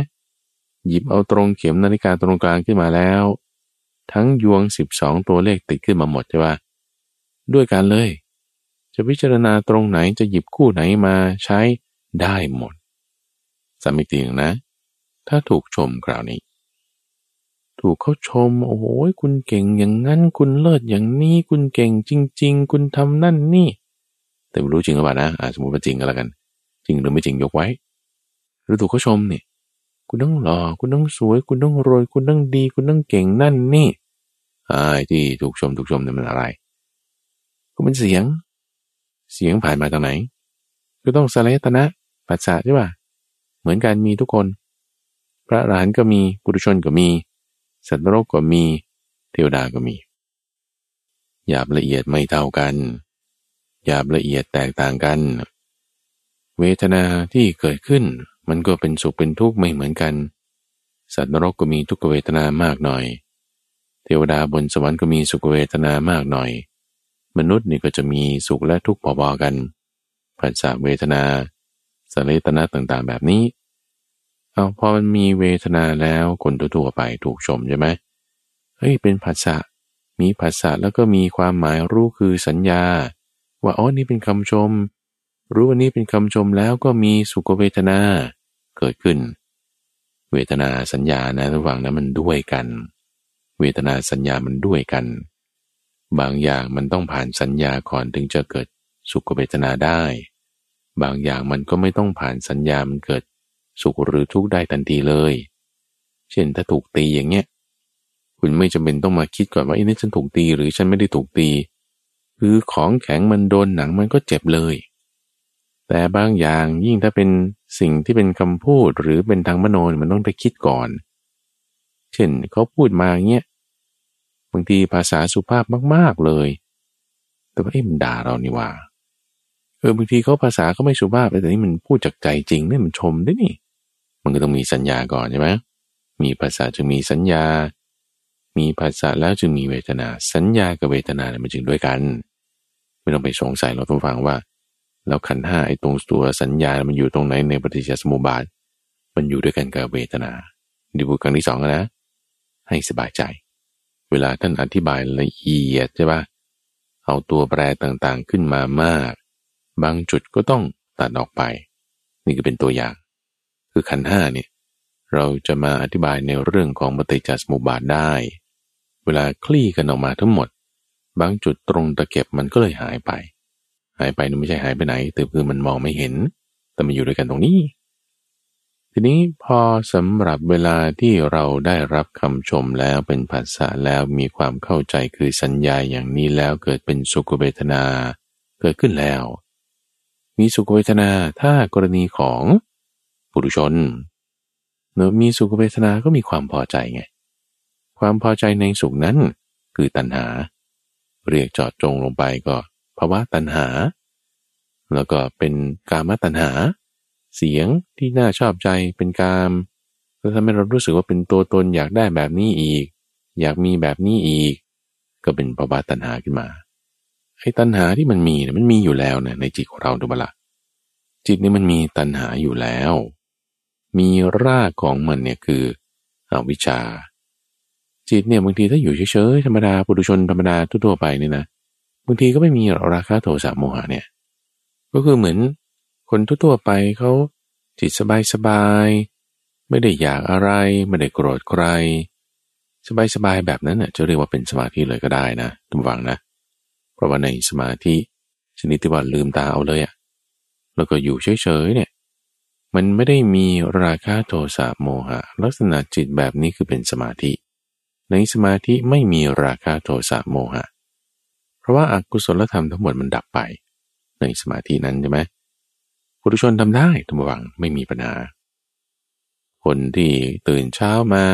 หยิบเอาตรงเข็มนาฬิกาตรงกลางขึ้นมาแล้ว ทั้งยวงสิบสองตัวเลขติดขึ้นมาหมดใช่ปะด้วยกันเลย จะพิจารณาตรงไหนจะหยิบคู่ไหนมาใช้ได้หมดสามิติงนะ ถ้าถูกชมคราวนี้ ถูกเขาชม โอ้โหคุณเก่งอย่างนั้น คุณเลิศอย่างนี้คุณเก่งจริง ๆ คุณทำนั่นนี่ แต่ไม่รู้จริงหรือเปล่านะสมมติว่าจริงก็แล้วกัน จริงหรือไม่จริงยกไว้ หรือถูกเขาชมเนี่ย คุณต้องหล่อ คุณต้องสวย คุณต้องรวย คุณต้องดี คุณต้องเก่งนั่นนี่ไอ้ที่ถูกชมถูกชมเนี่ยมันอะไร ก็เป็นเสียง เสียงผ่านมาจากไหน ก็ต้องสลายตนะปัสสะใช่ป่ะ เหมือนกันมีทุกคน พระอรหันต์ก็มี ปุถุชนก็มี สัตว์โลกก็มี เทวดาก็มี หยาบละเอียดไม่เท่ากัน หยาบละเอียดแตกต่างกัน เวทนาที่เกิดขึ้น มันก็เป็นสุขเป็นทุกข์ไม่เหมือนกัน สัตว์นรกก็มีทุกขเวทนามากหน่อย เทวดาบนสวรรค์ก็มีสุขเวทนามากหน่อย มนุษย์นี่ก็จะมีสุขและทุกข์พอๆกันผัสสะเวทนาสเลตนะต่างๆ แบบนี้ เอาพอมันมีเวทนาแล้วคนทั่วไปถูกชมใช่ไหมเฮ้ยเป็นผัสสะมีผัสสะแล้วก็มีความหมายรู้คือสัญญา ว่าอ๋อนี่เป็นคำชม รู้วันนี้เป็นคำชมแล้วก็มีสุขเวทนาเกิดขึ้น เวทนาสัญญานะระหว่างนั้นมันด้วยกัน เวทนาสัญญามันด้วยกัน บางอย่างมันต้องผ่านสัญญาก่อนถึงจะเกิดสุขเวทนาได้ บางอย่างมันก็ไม่ต้องผ่านสัญญามันเกิดสุขหรือทุกข์ได้ทันทีเลย เช่นถ้าถูกตีอย่างเงี้ย คุณไม่จำเป็นต้องมาคิดก่อนว่าไอ้นี่ฉันถูกตีหรือฉันไม่ได้ถูกตี คือของแข็งมันโดนหนังมันก็เจ็บเลย แต่บางอย่างยิ่งถ้าเป็นสิ่งที่เป็นคำพูดหรือเป็นทางมโนมันต้องไปคิดก่อน เช่นเขาพูดมาเงี้ยบางทีภาษาสุภาพมาก ๆเลย แต่ว่าไอ้มันด่าเรานี่ว่าเออบางทีเขาภาษาเขาไม่สุภาพแต่นี่มันพูดจากใจจริงนี่มันชมได้นี่ มันก็ต้องมีสัญญาก่อนใช่ไหมมีภาษาจึงมีสัญญา มีภาษาแล้วจึงมีเวทนา สัญญากับเวทนาเนี่ยมันจึงด้วยกัน ไม่ต้องไปสงสัยเราต้องฟังว่า แล้วขันห้าไอ้ตรงตัวสัญญา มันอยู่ตรงไหนในปฏิจจสมุปบาท มันอยู่ด้วยกันกับเวทนาดีบุคครั้งที่สองนะ ให้สบายใจ เวลาท่านอธิบายละเอียดใช่ปะเอาตัวแปรต่างๆขึ้นมามาก บางจุดก็ต้องตัดออกไป นี่ก็เป็นตัวอย่าง คือขันห้าเนี่ยเราจะมาอธิบายในเรื่องของปฏิจจสมุปบาทได้ เวลาคลี่กันออกมาทั้งหมด บางจุดตรงตะเก็บมันก็เลยหายไป หายไปนี่ไม่ใช่หายไปไหน แต่คือมันมองไม่เห็น แต่มันอยู่ด้วยกันตรงนี้ ทีนี้พอสำหรับเวลาที่เราได้รับคำชมแล้วเป็นภาษาแล้วมีความเข้าใจคือสัญญาอย่างนี้แล้วเกิดเป็นสุขเวทนาเกิดขึ้นแล้ว มีสุขเวทนาถ้ากรณีของปุถุชนเนื้อมีสุขเวทนาก็มีความพอใจไง ความพอใจในสุขนั้นคือตัณหา เรียกจอดจงลงไปก็ ภาวะตัณหา แล้วก็เป็นกามตัณหา เสียงที่น่าชอบใจเป็นกามแล้วทำให้เรารู้สึกว่าเป็นตัวตนอยากได้แบบนี้อีก อยากมีแบบนี้อีก ก็เป็นภาวะตัณหาขึ้นมาไอ้ตัณหาที่มันมีเนี่ยมันมีอยู่แล้วนะในจิตของเราดูบละจิตนี่มันมีตัณหาอยู่แล้ว มีรากของมันเนี่ยคืออวิชชาจิตเนี่ยบางทีถ้าอยู่เฉยๆธรรมดาปุถุชนธรรมดาทั่วๆไปเนี่ยนะ บางทีก็ไม่มีหรอกราคะโทสะโมหะเนี่ย ก็คือเหมือนคนทั่วๆไปเขาจิตสบายๆไม่ได้อยากอะไร ไม่ได้โกรธใคร สบายๆแบบนั้นน่ะจะเรียกว่าเป็นสมาธิเลยก็ได้นะทุกฝังนะ เพราะว่าในสมาธิชนิดที่ว่าลืมตาเอาเลยอะแล้วก็อยู่เฉยๆเนี่ย มันไม่ได้มีราคะโทสะโมหะ ลักษณะจิตแบบนี้คือเป็นสมาธิ ในสมาธิไม่มีราคะโทสะโมหะ เพราะว่าอากุศลธรรมทั้งหมดมันดับไป ในสมาธินั้นใช่ไหมปุถุชนทำได้ทุกวังไม่มีปัญหา คนที่ตื่นเช้ามา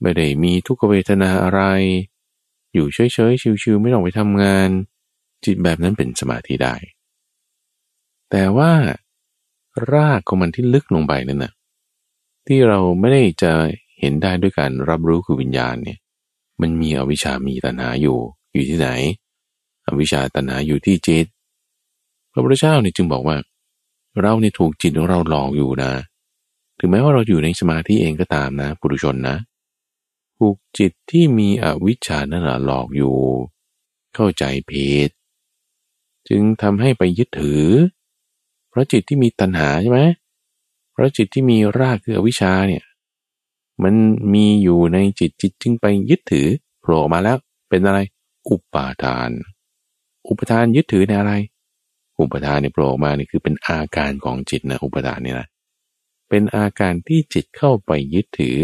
ไม่ได้มีทุกขเวทนาอะไร อยู่เฉยๆชิวๆไม่ต้องไปทำงาน จิตแบบนั้นเป็นสมาธิได้ แต่ว่ารากของมันที่ลึกลงไปนั่นนะที่เราไม่ได้จะเห็นได้ด้วยการรับรู้คือวิญญาณเนี่ย มันมีอวิชามีตัณหาอยู่ อยู่ที่ไหน อวิชชาตัณหาอยู่ที่จิต พระพุทธเจ้าเนี่ยจึงบอกว่า เราเนี่ถูกจิตของเราหลอกอยู่นะ ถึงแม้ว่าเราอยู่ในสมาธิเองก็ตามนะปุถุชนนะถูกจิตที่มีอวิชชานั่นแหละหลอกอยู่ เข้าใจผิดจึงทำให้ไปยึดถือ เพราะจิตที่มีตัณหาใช่ไหมเพราะจิตที่มีรากคืออวิชชาเนี่ยมันมีอยู่ในจิตจิตจึงไปยึดถือโผล่มาแล้วเป็นอะไร อุปาทาน อุปทานยึดถือในอะไร อุปทานในโผล่มานี่คือเป็นอาการของจิตนะอุปทานนี่นะเป็นอาการที่จิตเข้าไปยึดถือ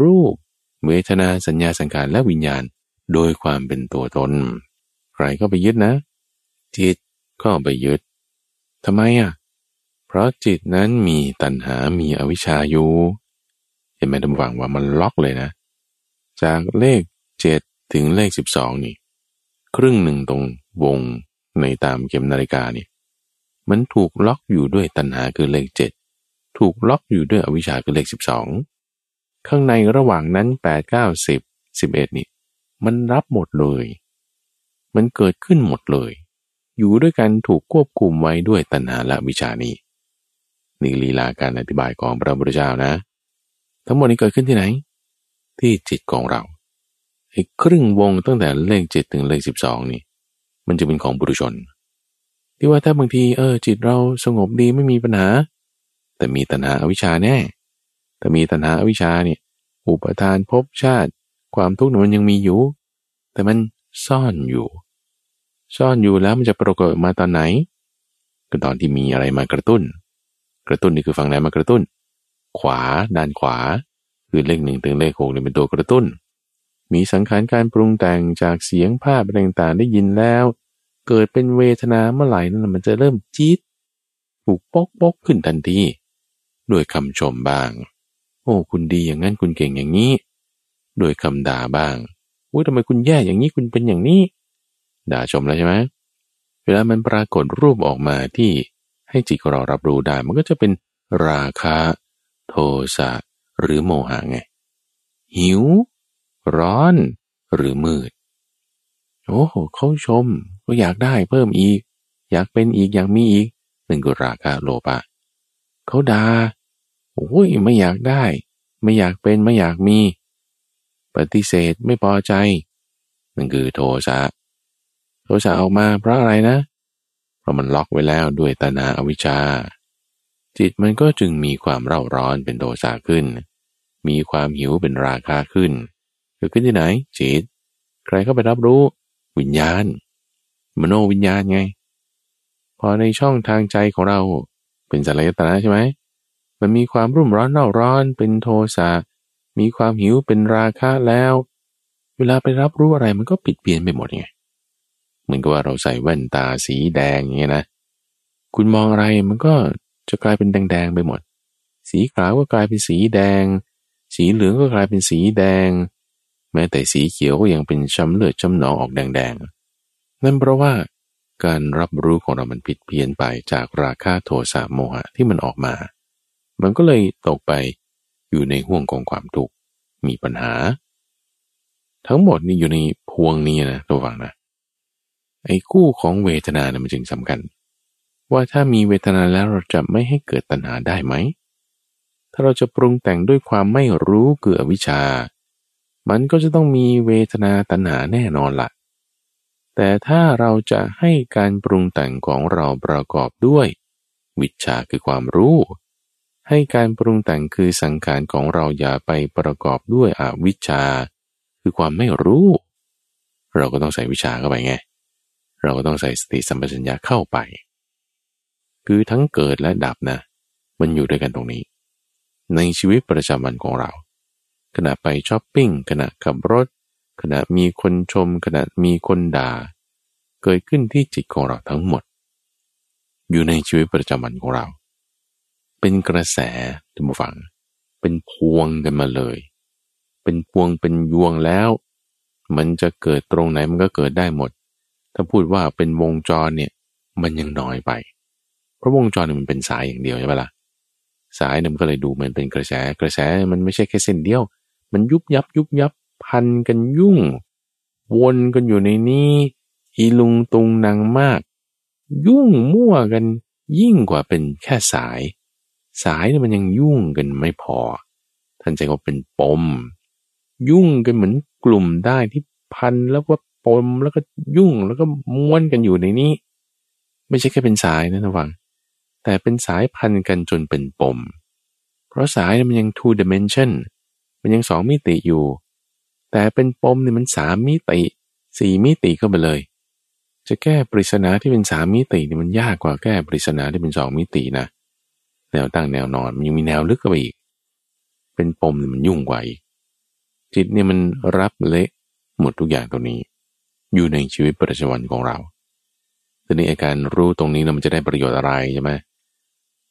รูปเวทนาสัญญาสังขารและวิญญาณโดยความเป็นตัวตน ใครก็ไปยึดนะ จิตก็ไปยึดทำไมอะเพราะจิตนั้นมีตัณหา มีอวิชชาอยู่เห็นไหมทำวังว่ามันล็อกเลยนะ จากเลขเจ็ด ถึงเลขสิบสองนี่ ครึ่งหนึ่งตรงวงในตามเข็มนาฬิกานี่มันถูกล็อกอยู่ด้วยตัณหาคือเลขเจ็ดถูกล็อกอยู่ด้วยอวิชชาคือเลขสิบสองข้างในระหว่างนั้นแปดเก้าสิบสิบเอ็ดนี่ มันรับหมดเลย มันเกิดขึ้นหมดเลย อยู่ด้วยกันถูกควบคุมไว้ด้วยตัณหาและวิชานี้นี่ลีลาการอธิบายของพระพุทธเจ้านะ ทั้งหมดนี้เกิดขึ้นที่ไหน ที่จิตของเรา ไอ้ครึ่งวงตั้งแต่เลขเจ็ดถึงเลขสิบสองนี่ มันจะเป็นของบุรุชน ที่ว่าถ้าบางทีเออจิตเราสงบดีไม่มีปัญหา แต่มีตัณหาอวิชชาแน่ แต่มีตัณหาอวิชชาเนี่ย อุปทานภพชาติ ความทุกข์มันยังมีอยู่ แต่มันซ่อนอยู่ ซ่อนอยู่แล้วมันจะปรากฏมาตอนไหน ก็ตอนที่มีอะไรมากระตุ้น กระตุ้นนี่คือฝั่งไหนมากระตุ้น ขวาด้านขวา คือเลขหนึ่งถึงเลขหกนี่เป็นตัวกระตุ้น มีสังขารการปรุงแต่งจากเสียงภาพต่างๆได้ยินแล้ว เกิดเป็นเวทนาเมื่อไหร่นั่นมันจะเริ่มจี๊ดถูกปกปกขึ้นทันทีด้วยคำชมบ้าง โอ้คุณดีอย่างนั้นคุณเก่งอย่างนี้ด้วยคำด่าบ้างว่าทำไมคุณแย่อย่างนี้คุณเป็นอย่างนี้ ด่าชมแล้วใช่ไหมเวลามันปรากฏรูปออกมาที่ให้จิตของเรารับรู้ได้มันก็จะเป็นราคะ โทสะหรือโมหะไง หิว ร้อนหรือมืด โอ้โหเขาชมก็อยากได้เพิ่มอีก อยากเป็นอีกอยากมีอีกนึ่งก็ราคะโลภะเขาดา่าโอ้ยไม่อยากได้ ไม่อยากเป็นไม่อยากมี ปฏิเสธไม่พอใจนั่นคือโทสะโทสะออกมาเพราะอะไรนะ เพราะมันล็อกไว้แล้วด้วยตนาอวิชชา จิตมันก็จึงมีความเร่าร้อนเป็นโทสะขึ้น มีความหิวเป็นราคาขึ้น เกิดขึ้นที่ไหน จิต ใครเข้าไปรับรู้ วิญญาณ มโนวิญญาณไง พอในช่องทางใจของเราเป็นสัลยตนะใช่ไหมมันมีความรุ่มร้อนเน่าร้อนเป็นโทสะมีความหิวเป็นราคะแล้ว เวลาไปรับรู้อะไรมันก็ปิดเปลี่ยนไปหมดไงเหมือนกับว่าเราใส่แว่นตาสีแดงอย่างเงี้ยนะคุณมองอะไรมันก็จะกลายเป็นแดงๆไปหมด สีขาวก็กลายเป็นสีแดง สีเหลืองก็กลายเป็นสีแดง แม้แต่สีเขียวก็ยังเป็นช้ำเลือดช้ำหนองออกแดงๆ นั่นเพราะว่าการรับรู้ของเรามันผิดเพี้ยนไปจากราคะโทสะโมหะที่มันออกมา มันก็เลยตกไปอยู่ในห่วงของความทุกข์มีปัญหา ทั้งหมดนี่อยู่ในพวงนี้นะตัวฟังนะไอ้คู่ของเวทนาเนี่ยมันจึงสำคัญ ว่าถ้ามีเวทนาแล้วเราจะไม่ให้เกิดตัณหาได้ไหม ถ้าเราจะปรุงแต่งด้วยความไม่รู้เกือวิชา มันก็จะต้องมีเวทนาตัณหาแน่นอนละ่ะ แต่ถ้าเราจะให้การปรุงแต่งของเราประกอบด้วย วิชาคือความรู้ ให้การปรุงแต่งคือสังขารของเราอย่าไปประกอบด้วยอวิชาคือความไม่รู้ เราก็ต้องใส่วิชาเข้าไปไง เราก็ต้องใส่สติสัมปชัญญะเข้าไป คือทั้งเกิดและดับนะ มันอยู่ด้วยกันตรงนี้ ในชีวิตประจำวันของเรา ขณะไปช้อปปิ้งขณะขับรถ ขณะมีคนชม ขณะมีคนด่า เกิดขึ้นที่จิตของเราทั้งหมด อยู่ในชีวิตประจำวันของเรา เป็นกระแสท่านผู้ฟัง เป็นพวงกันมาเลย เป็นพวงเป็นยวงแล้ว มันจะเกิดตรงไหนมันก็เกิดได้หมด ถ้าพูดว่าเป็นวงจรเนี่ยมันยังน้อยไป เพราะวงจรมันเป็นสายอย่างเดียวใช่ไหมละ่ะสายเนี่ยมันก็เลยดูเหมือนเป็นกระแสกระแสมันไม่ใช่แค่เส้นเดียว มันยุบยับยุบยับพันกันยุ่ง วนกันอยู่ในนี้อีลุงตุงนางมาก ยุ่งมั่วกันยิ่งกว่าเป็นแค่สาย สายเนี่ยมันยังยุ่งกันไม่พอ ท่านใจว่าเป็นปม ยุ่งกันเหมือนกลุ่มได้ที่พันแล้วก็ปมแล้วก็ยุ่งแล้วก็ม้วนกันอยู่ในนี้ ไม่ใช่แค่เป็นสายนะระวัง แต่เป็นสายพันกันจนเป็นปม เพราะสายมันยัง two dimension มันยังสองมิติอยู่ แต่เป็นปมเนี่ยมันสามมิติสี่มิติเข้าไปเลย จะแก้ปริศนาที่เป็นสามมิติเนี่ยมันยากกว่าแก้ปริศนาที่เป็นสองมิตินะ แนวตั้งแนวนอนมันยังมีแนวลึกเข้าไปอีก เป็นปมเนี่ยมันยุ่งกว่าอีกจิตเนี่ยมันรับเละหมดทุกอย่างตรงนี้ อยู่ในชีวิตประจำวันของเราทีนี้อาการรู้ตรงนี้เรามันจะได้ประโยชน์อะไรใช่ไหม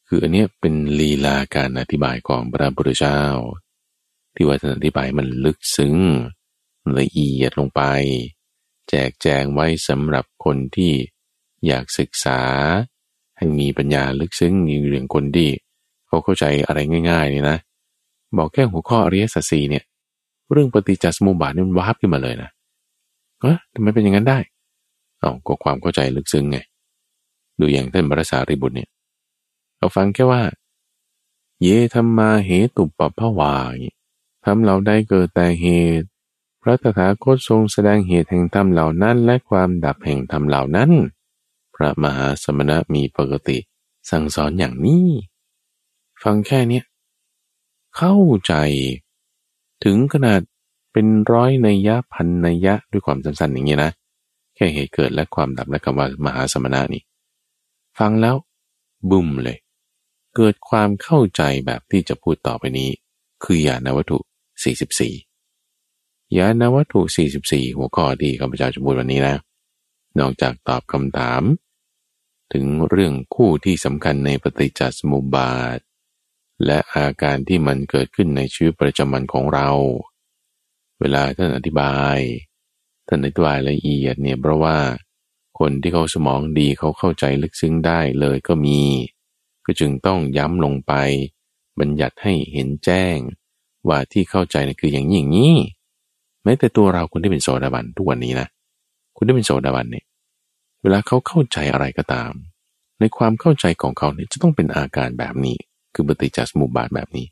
คืออันนี้เป็นลีลาการอธิบายของพระพุทธเจ้า ที่ว่าท่านอธิบายมันลึกซึ้งละเอียดลงไป แจกแจงไว้สำหรับคนที่อยากศึกษา ให้มีปัญญาลึกซึ้งมีเรื่องคนที่เขาเข้าใจอะไรง่ายๆนี่นะ บอกแค่หัวข้ออริยสัจสี่เนี่ย เรื่องปฏิจจสมุปบาทนี่มันวาบขึ้นมาเลยนะเออทำไมเป็นอย่างนั้นได้เอาก็ความเข้าใจลึกซึ้งไง ดูอย่างท่านพระสารีบุตรเนี่ยเราฟังแค่ว่า เยธรรมาเหตุปปภวาอย่างนี้ ทำเหล่าใดเกิดแต่เหตุ พระตถาคตทรงแสดงเหตุแห่งธรรมเหล่านั้น และความดับแห่งธรรมเหล่านั้น พระมหาสมณะมีปกติสั่งสอนอย่างนี้ ฟังแค่นี้เข้าใจ ถึงขนาดเป็นร้อยในยะพันในยะด้วยความสั้นๆอย่างนี้นะ แค่เหตุเกิดและความดับและคำว่ามหาสมณะนี่ ฟังแล้วบุ้มเลย เกิดความเข้าใจแบบที่จะพูดต่อไปนี้ คือญาณวัตถุ 44ญาณวัตถุ 44 หัวข้อที่ข้าพเจ้าจะพูดวันนี้นะ นอกจากตอบคำถาม ถึงเรื่องคู่ที่สำคัญในปฏิจจสมุปบาท และอาการที่มันเกิดขึ้นในชีวิตประจำวันของเรา เวลาท่านอธิบาย ท่านอธิบายละเอียดเนี่ยเพราะว่า คนที่เขาสมองดีเขาเข้าใจลึกซึ้งได้เลยก็มี ก็จึงต้องย้ำลงไป บัญญัติให้เห็นแจ้ง ว่าที่เข้าใจนะคืออย่างนี้อย่างนี้แม้แต่ตัวเราคนที่เป็นโสดาบันทุกวันนี้นะคุณที่เป็นโสดาบันเนี่ยเวลาเขาเข้าใจอะไรก็ตาม ในความเข้าใจของเขาเนี่ยจะต้องเป็นอาการแบบนี้ คือปฏิจจสมุปบาทแบบนี้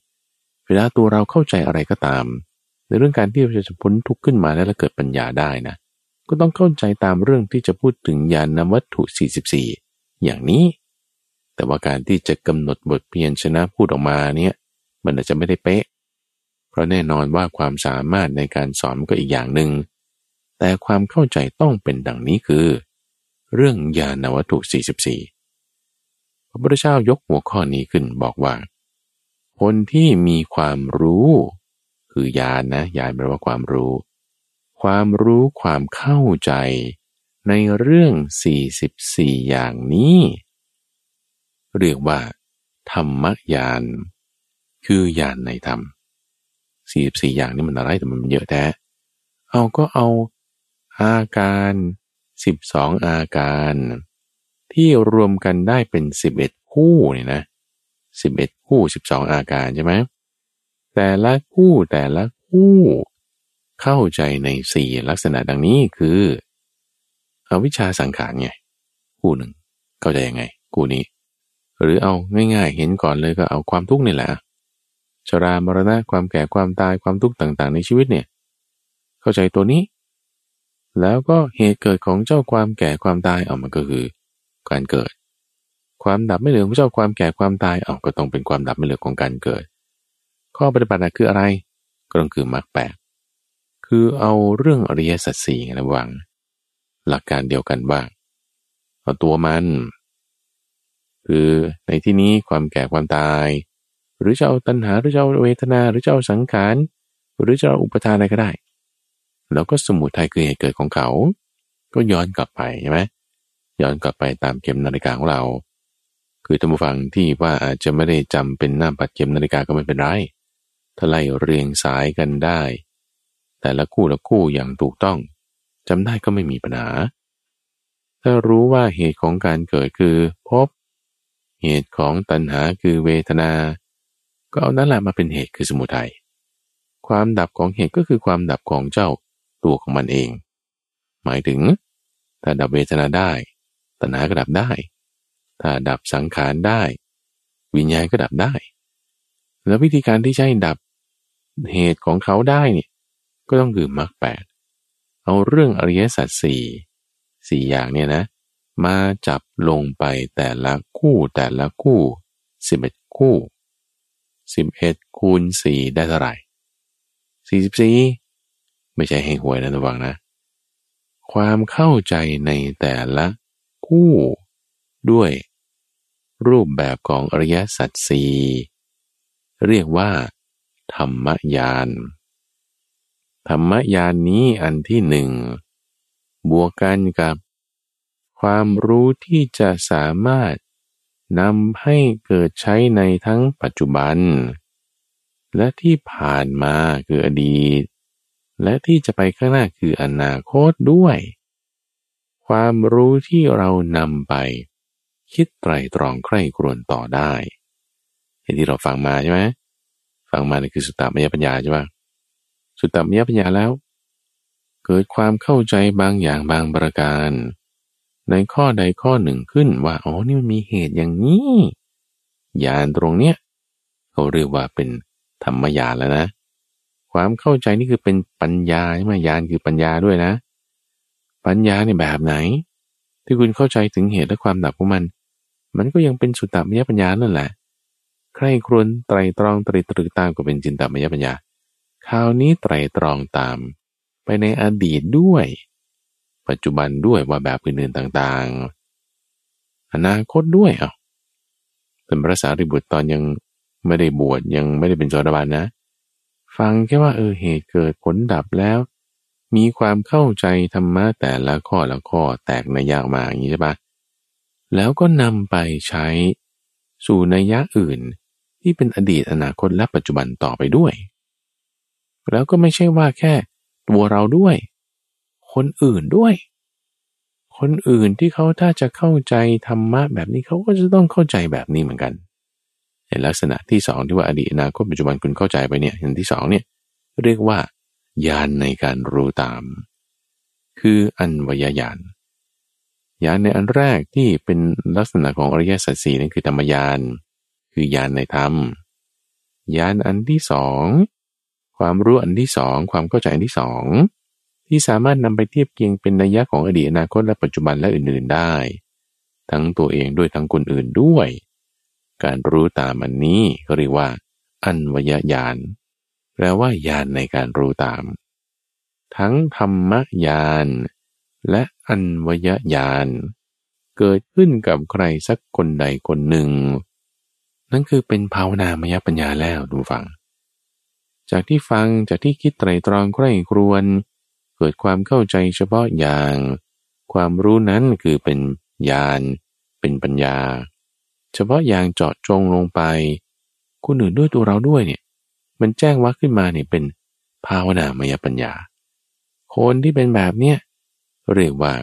เวลาตัวเราเข้าใจอะไรก็ตาม ในเรื่องการที่เราจะพ้นทุกข์ขึ้นมาแล้วเกิดปัญญาได้นะก็ต้องเข้าใจตามเรื่องที่จะพูดถึงญาณวัตถุ 44 อย่างนี้ แต่ว่าการที่จะกำหนดบทเพียนชนะพูดออกมาเนี่ยมันอาจจะไม่ได้เป๊ะ ราะแน่นอนว่าความสามารถในการสอนก็อีกอย่างหนึ่ง แต่ความเข้าใจต้องเป็นดังนี้คือ เรื่องญาณวัตถุ 44 พระพุทธเจ้ายกหัวข้อนี้ขึ้นบอกว่า คนที่มีความรู้ คือญาณนะญาณแปลว่าความรู้ ความรู้ความเข้าใจ ในเรื่อง 44 อย่างนี้ เรียกว่า ธรรมญาณคือญาณในธรรม 44อย่างนี้มันอะไรแต่มันเยอะแท้เอาก็เอาอาการ12องอาการ ที่รวมกันได้เป็น11คู่เนี่ยนะ11คู่12องอาการใช่ไหมแต่ละคู่แต่ละคู่ เข้าใจในสี่ลักษณะดังนี้คืออวิชาสังขารไงคู่หนึ่งเข้าใจยังไง คู่นี้ หรือเอาง่าย ๆ เห็นก่อนเลยก็เอาความทุกข์นี่แหละ ชรามรณะความแก่ความตายความทุกข์ต่างๆ ในชีวิตเนี่ย เข้าใจตัวนี้ แล้วก็เหตุเกิดของเจ้าความแก่ความตายเอามันก็คือ การเกิด ความดับไม่เหลือของเจ้าความแก่ความตายเอาก็ต้องเป็นความดับไม่เหลือของการเกิด ข้อปฏิบัติคืออะไรก็ต้องคือมรรคแปดคือเอาเรื่องอริยสัจสี่ระวัง หลักการเดียวกันว่าเอาตัวมัน คือในที่นี้ความแก่ความตาย หรือจะเอาตัณหาหรือจะเอาเวทนา หรือจะเอาสังขาร หรือจะเอาอุปทานอะไรก็ได้ แล้วก็สมุทัยคือเหตุเกิดของเขา ก็ย้อนกลับไปใช่ไหมย้อนกลับไปตามเข็มนาฬิกาของเรา คือท่านผู้ฟังที่ว่าอาจจะไม่ได้จำเป็นหน้าปัดเข็มนาฬิกาก็ไม่เป็นไรถ้าไล่เรียงสายกันได้ แต่ละคู่ละคู่อย่างถูกต้องจำได้ก็ไม่มีปัญหา ถ้ารู้ว่าเหตุของการเกิดคือพบ เหตุของตัณหาคือเวทนา ก็เอานั่นแหละมาเป็นเหตุคือสมุทัย ความดับของเหตุก็คือความดับของเจ้าตัวของมันเอง หมายถึง ถ้าดับเวทนาได้ตัณหาก็ดับได้ ถ้าดับสังขารได้ วิญญาณก็ดับได้ แล้ววิธีการที่ใช้ดับเหตุของเขาได้เนี่ยก็ต้องคือมรรคแปดเอาเรื่องอริยสัจสี่สี่อย่างเนี่ยนะ มาจับลงไปแต่ละคู่แต่ละคู่สิบเอ็ดคู่ สิบเอ็ดคูณสี่ได้เท่าไหร่สี่สิบสี่ไม่ใช่ให้หวยนะระวังนะ ความเข้าใจในแต่ละคู่ด้วย รูปแบบของอริยสัจสี่เรียกว่า ธรรมยาน ธรรมยานนี้อันที่หนึ่ง บวกกันกับ ความรู้ที่จะสามารถ นำให้เกิดใช้ในทั้งปัจจุบัน และที่ผ่านมาคืออดีต และที่จะไปข้างหน้าคืออนาคตด้วย ความรู้ที่เรานำไป คิดไตรตรองใคร่ครวญต่อได้เห็นที่เราฟังมาใช่ไหมฟังมานี่คือสุตตมยปัญญาใช่ไหมสุตตมยปัญญาแล้ว เกิดความเข้าใจบางอย่างบางประการ ในข้อใดข้อหนึ่งขึ้นว่าอ๋อนี่มันมีเหตุอย่างนี้ญาณตรงเนี้ยเขาเรียกว่าเป็นธรรมญาณแล้วนะ ความเข้าใจนี่คือเป็นปัญญาใช่ไหมญาณคือปัญญาด้วยนะ ปัญญาในแบบไหน ที่คุณเข้าใจถึงเหตุและความดับของมัน มันก็ยังเป็นสุตตมยปัญญานั่นแหละ ใครครวญไตรตรองตรีตรึกตามก็เป็นจินตมยปัญญาคราวนี้ไตรตรองตาม ไปในอดีตด้วย ปัจจุบันด้วยว่าแบบอื่นๆต่างๆ อนาคตด้วยอะเป็นพระสารีบุตรตอนยังไม่ได้บวชยังไม่ได้เป็นโสดาบันนะ ฟังแค่ว่าเออเหตุเกิดผลดับแล้ว มีความเข้าใจธรรมะแต่ละข้อละข้อแตกในยากมาอย่างนี้ใช่ปะแล้วก็นำไปใช้สู่นัยยะอื่นที่เป็นอดีตอนาคตและปัจจุบันต่อไปด้วย แล้วก็ไม่ใช่ว่าแค่ตัวเราด้วย คนอื่นด้วย คนอื่นที่เขาถ้าจะเข้าใจธรรมะแบบนี้เขาก็จะต้องเข้าใจแบบนี้เหมือนกันในลักษณะที่สองที่ว่าอดีตอนาคตปัจจุบันคุณเข้าใจไปเนี่ยอย่างที่สองเนี่ยเรียกว่าญาณในการรู้ตาม คืออันวยญาณญาณในอันแรกที่เป็นลักษณะของอริยสัจสี่นั่นคือธรรมญาณคือญาณในธรรมญาณอันที่สองความรู้อันที่สองความเข้าใจอันที่สอง ที่สามารถนำไปเทียบเคียงเป็นนัยยะของอดีตอนาคตและปัจจุบันและอื่นๆได้ ทั้งตัวเองด้วยทั้งคนอื่นด้วย การรู้ตามอันนี้ก็เรียกว่า อันวยญาณแปลว่าญาณในการรู้ตาม ทั้งธรรมญาณและอันวยญาณเกิดขึ้นกับใครสักคนใดคนหนึ่ง นั่นคือเป็นภาวนามยปัญญาแล้วดูฟัง จากที่ฟังจากที่คิดไตรตรองใคร่ครวน เกิดความเข้าใจเฉพาะอย่าง ความรู้นั้นคือเป็นญาณเป็นปัญญา เฉพาะอย่างเจาะจงลงไปคนอื่นด้วยตัวเราด้วยเนี่ย มันแจ้งว่าขึ้นมาเนี่ยเป็นภาวนามยปัญญา คนที่เป็นแบบเนี้ยเรียกว่า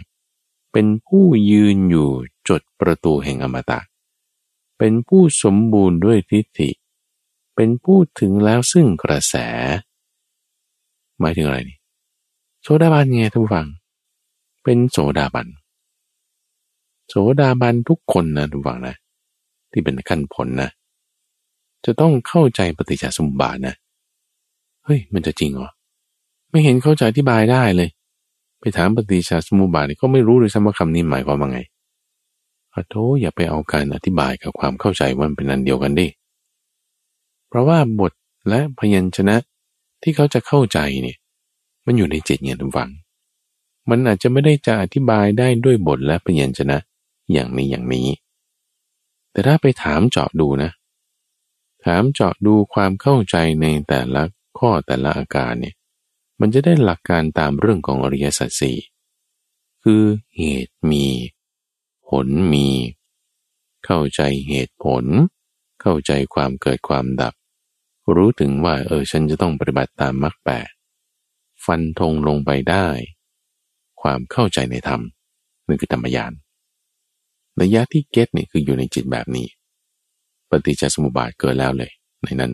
เป็นผู้ยืนอยู่จดประตูแห่งอมตะ เป็นผู้สมบูรณ์ด้วยทิฏฐิ เป็นผู้ถึงแล้วซึ่งกระแส หมายถึงอะไรนี่ โสดาบันไงทุกฝัง เป็นโสดาบัน โสดาบันทุกคนนะทุกฝังนะ ที่เป็นขั้นผลนะ จะต้องเข้าใจปฏิจจสมุปบาทนะ เฮ้ย มันจะจริงเหรอ ไม่เห็นเข้าใจอธิบายได้เลย ไปถามปฏิจจสมุปบาทก็ไม่รู้เลยซ้ำว่าคำนี้หมายความว่าไงขอโทษอย่าไปเอาการอธิบายกับความเข้าใจว่ามันเป็นอันเดียวกันดิ เพราะว่าบทและพยัญชนะที่เขาจะเข้าใจเนี่ย มันอยู่ในจิตเนี่ยทุกฝัง มันอาจจะไม่ได้จะอธิบายได้ด้วยบทและพยัญชนะ อย่างนี้อย่างนี้ แต่ถ้าไปถามเจาะดูนะ ถามเจาะดูความเข้าใจในแต่ละข้อแต่ละอาการเนี่ย มันจะได้หลักการตามเรื่องของอริยสัจสี่คือเหตุมี ผลมี เข้าใจเหตุผล เข้าใจความเกิดความดับ รู้ถึงว่าเออฉันจะต้องปฏิบัติตามมรรคแปด ฟันธงลงไปได้ ความเข้าใจในธรรมนั่นคือธรรมยานระยะที่เก็ตนี่คืออยู่ในจิตแบบนี้ ปฏิจจสมุปบาทเกิดแล้วเลย ในนั้น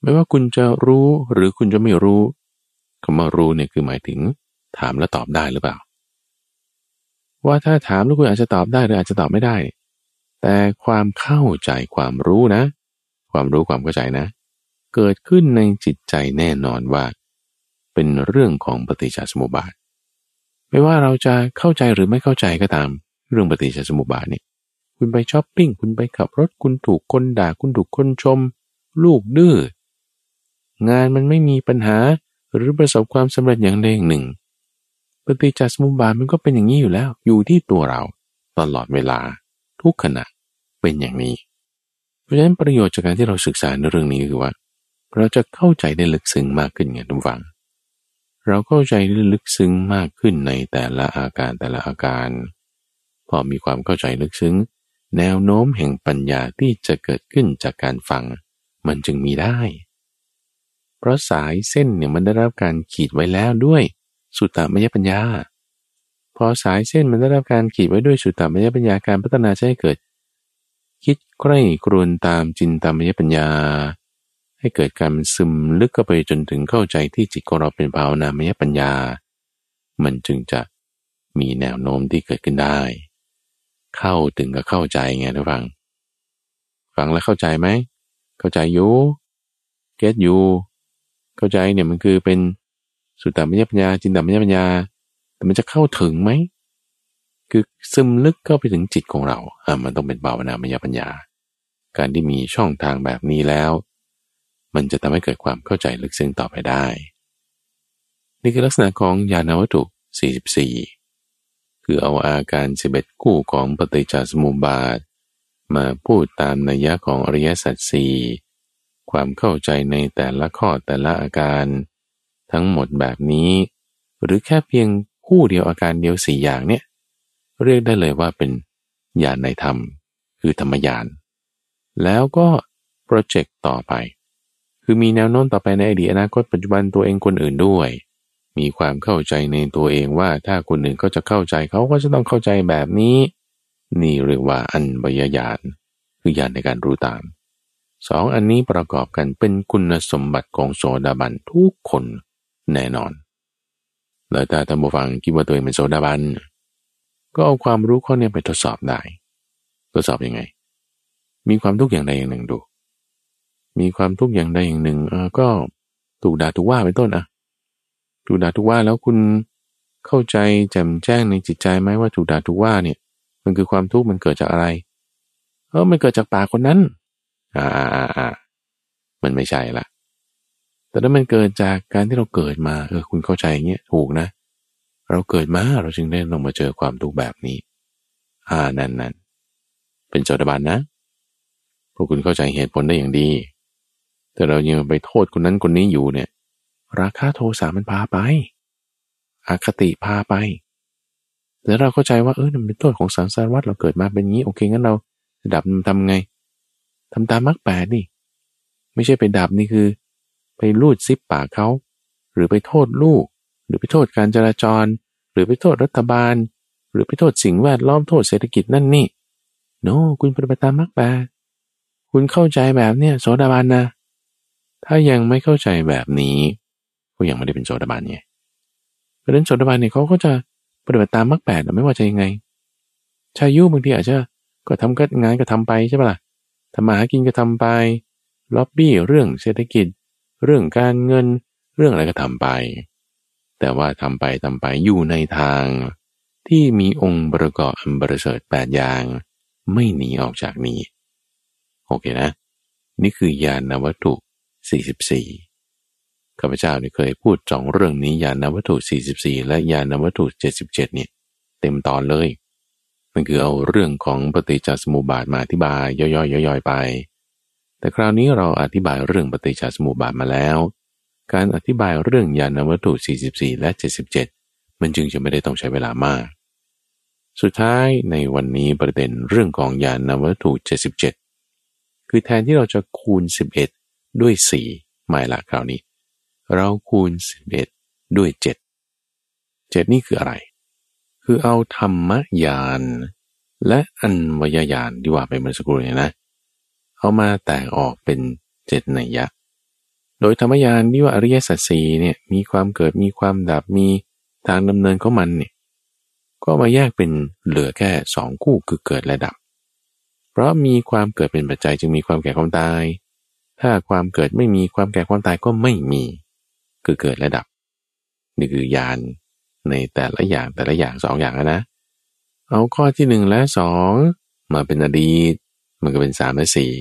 ไม่ว่าคุณจะรู้หรือคุณจะไม่รู้คำว่ารู้เนี่ยคือหมายถึง ถามแล้วตอบได้หรือเปล่า ว่าถ้าถามแล้วคุณอาจจะตอบได้หรืออาจจะตอบไม่ได้ แต่ความเข้าใจความรู้นะ ความรู้ความเข้าใจนะ เกิดขึ้นในจิตใจแน่นอนว่า เป็นเรื่องของปฏิจจสมุปบาท ไม่ว่าเราจะเข้าใจหรือไม่เข้าใจก็ตาม เรื่องปฏิจจสมุปบาทนี่คุณไปช้อปปิ้งคุณไปขับรถคุณถูกคนด่าคุณถูกคนชม ลูกดื้องานมันไม่มีปัญหาหรือประสบความสำเร็จอย่างใดอย่างหนึ่ง ปฏิจจสมุปบาทมันก็เป็นอย่างนี้อยู่แล้ว อยู่ที่ตัวเราตลอดเวลา ทุกขณะเป็นอย่างนี้ เพราะฉะนั้นประโยชน์จากการที่เราศึกษาในเรื่องนี้คือว่า เราจะเข้าใจได้ลึกซึ้งมากขึ้นไงทุกฝัง เราเข้าใจลึกซึ้งมากขึ้นในแต่ละอาการแต่ละอาการ พอมีความเข้าใจลึกซึ้ง แนวโน้มแห่งปัญญาที่จะเกิดขึ้นจากการฟัง มันจึงมีได้ เพราะสายเส้นเนี่ยมันได้รับการขีดไว้แล้วด้วยสุตตมยปัญญา พอสายเส้นมันได้รับการขีดไว้ด้วยสุตตมยปัญญาการพัฒนาให้เกิด คิดใกล้กรวนตามจินตามยปัญญา ให้เกิดการซึมลึกเข้าไปจนถึงเข้าใจที่จิตของเราเป็นภาวนามยปัญญา มันจึงจะมีแนวโน้มที่เกิดขึ้นได้ เข้าถึงกับเข้าใจไงทุกฟัง ฟังแล้วเข้าใจไหม เข้าใจอยู่เก็ตอยู่ เข้าใจเนี่ยมันคือเป็นสุตตมยปัญญา จินตมยปัญญา แต่มันจะเข้าถึงไหม คือซึมลึกเข้าไปถึงจิตของเราอ่ามันต้องเป็นภาวนามยปัญญา การที่มีช่องทางแบบนี้แล้ว มันจะทำให้เกิดความเข้าใจลึกซึ้งต่อไปได้ นี่คือลักษณะของญาณวัตถุ 44 คือเอาอาการสิบเอ็ดคู่ของปฏิจจสมุปบาท มาพูดตามนัยยะของอริยสัจสี่ความเข้าใจในแต่ละข้อแต่ละอาการ ทั้งหมดแบบนี้ หรือแค่เพียงคู่เดียวอาการเดียวสี่อย่างเนี่ยเรียกได้เลยว่าเป็นญาณในธรรม คือธรรมญาณแล้วก็โปรเจกต์ต่อไป คือมีแนวโน้มต่อไปในอดีตอนาคตปัจจุบันตัวเองคนอื่นด้วย มีความเข้าใจในตัวเองว่าถ้าคนอื่นก็จะเข้าใจเขาก็จะต้องเข้าใจแบบนี้ นี่เรียกว่าอันบยญาณคือญาณในการรู้ตามสองอันนี้ประกอบกันเป็นคุณสมบัติของโสดาบันทุกคนแน่นอน แล้วถ้าท่านผู้ฟังคิดว่าตัวเองเป็นโสดาบันก็เอาความรู้ข้อนี้ไปทดสอบได้ ทดสอบอยังไง มีความทุกข์อย่างใดอย่างหนึ่งดู มีความทุกข์อย่างใดอย่างหนึ่งเออก็ถูกด่าถูกว่าเป็นต้นอะถูกด่าถูกว่าแล้วคุณเข้าใจแจ่มแจ้งในจิตใจไหมว่าถูกด่าถูกว่าเนี่ย มันคือความทุกข์มันเกิดจากอะไรเออมันเกิดจากปากคนนั้น อ่าอ่าอ่ามันไม่ใช่ละแต่ถ้ามันเกิดจากการที่เราเกิดมาเออคุณเข้าใจอย่างเงี้ยถูกนะ เราเกิดมาเราจึงได้ลงมาเจอความทุกข์แบบนี้ อ่านั่นนั่นเป็นโจดบันนะพวกคุณเข้าใจเหตุผลได้อย่างดี แต่เรายังไปโทษคนนั้นคนนี้อยู่เนี่ย ราคาโทสามันพาไปอาคติพาไป แล้วเราเข้าใจว่าเออมันเป็นโทษของสังสารวัฏเราเกิดมาเป็นงี้โอเคงั้นเราดับมันทำไงทำตามมรรคแปดนี่ ไม่ใช่ไปดับนี่คือ ไปลูดซิปปากเขาหรือไปโทษลูก หรือไปโทษการจราจร หรือไปโทษรัฐบาล หรือไปโทษสิ่งแวดล้อมโทษเศรษฐกิจนั่นนี่โนคุณปฏิบัติตามมรรคแปดคุณเข้าใจแบบเนี้ยโสดาบันนะ ถ้ายังไม่เข้าใจแบบนี้ ก็ยังไม่ได้เป็นโสดาบันไงเพราะฉะนั้นโสดาบันเนี่ยเขาก็จะปฏิบัติตามมรรคแปดไม่ว่าจะยังไงชายุบางทีอาจจะก็ทำก็งานก็ทำไปใช่ปะล่ะทำมาหากินก็ทำไปล็อบบี้เรื่องเศรษฐกิจ เรื่องการเงิน เรื่องอะไรก็ทำไป แต่ว่าทำไปทำไปอยู่ในทาง ที่มีองค์ประกอบอันบริสุทธิ์แปดอย่าง ไม่หนีออกจากนี้ โอเคนะ นี่คือยานวัตถุ 44ข้าพเจ้าเนี่เคยพูดสองเรื่องนี้ยานวัตถุ 44 และยานวัตถุ 77 เนี่ย เต็มตอนเลยมันคือเอาเรื่องของปฏิจจสมุปบาทมาอธิบายย่อยๆๆไป แต่คราวนี้เราอธิบายเรื่องปฏิจจสมุปบาทมาแล้ว การอธิบายเรื่องยานวัตถุ 44 และ 77 มันจึงจะไม่ได้ต้องใช้เวลามาก สุดท้ายในวันนี้ประเด็นเรื่องของยานวัตถุ 77 คือแทนที่เราจะคูณ 11 ด้วย4หมายละคราวนี้ เราคูณ11ด้วย7 7นี่คืออะไร คือเอาธรรมญาณและอันวยญาณที่ว่าไปเมื่อสักครู่นี้นะ เอามาแตกออกเป็นเจ็ดนัยยะ โดยธรรมญาณที่ว่าอริยสัจสีเนี่ยมีความเกิดมีความดับมีทางดำเนินของมันเนี่ยก็มาแยกเป็นเหลือแค่สองคู่คือเกิดและดับ เพราะมีความเกิดเป็นปัจจัยจึงมีความแก่ความตาย ถ้าความเกิดไม่มีความแก่ความตายก็ไม่มี คือเกิดและดับ นี่คือญาณในแต่ละอย่างแต่ละอย่างสองอย่างนะ เอาข้อที่หนึ่งและสองมาเป็นอดีต มันก็เป็นสามและสี่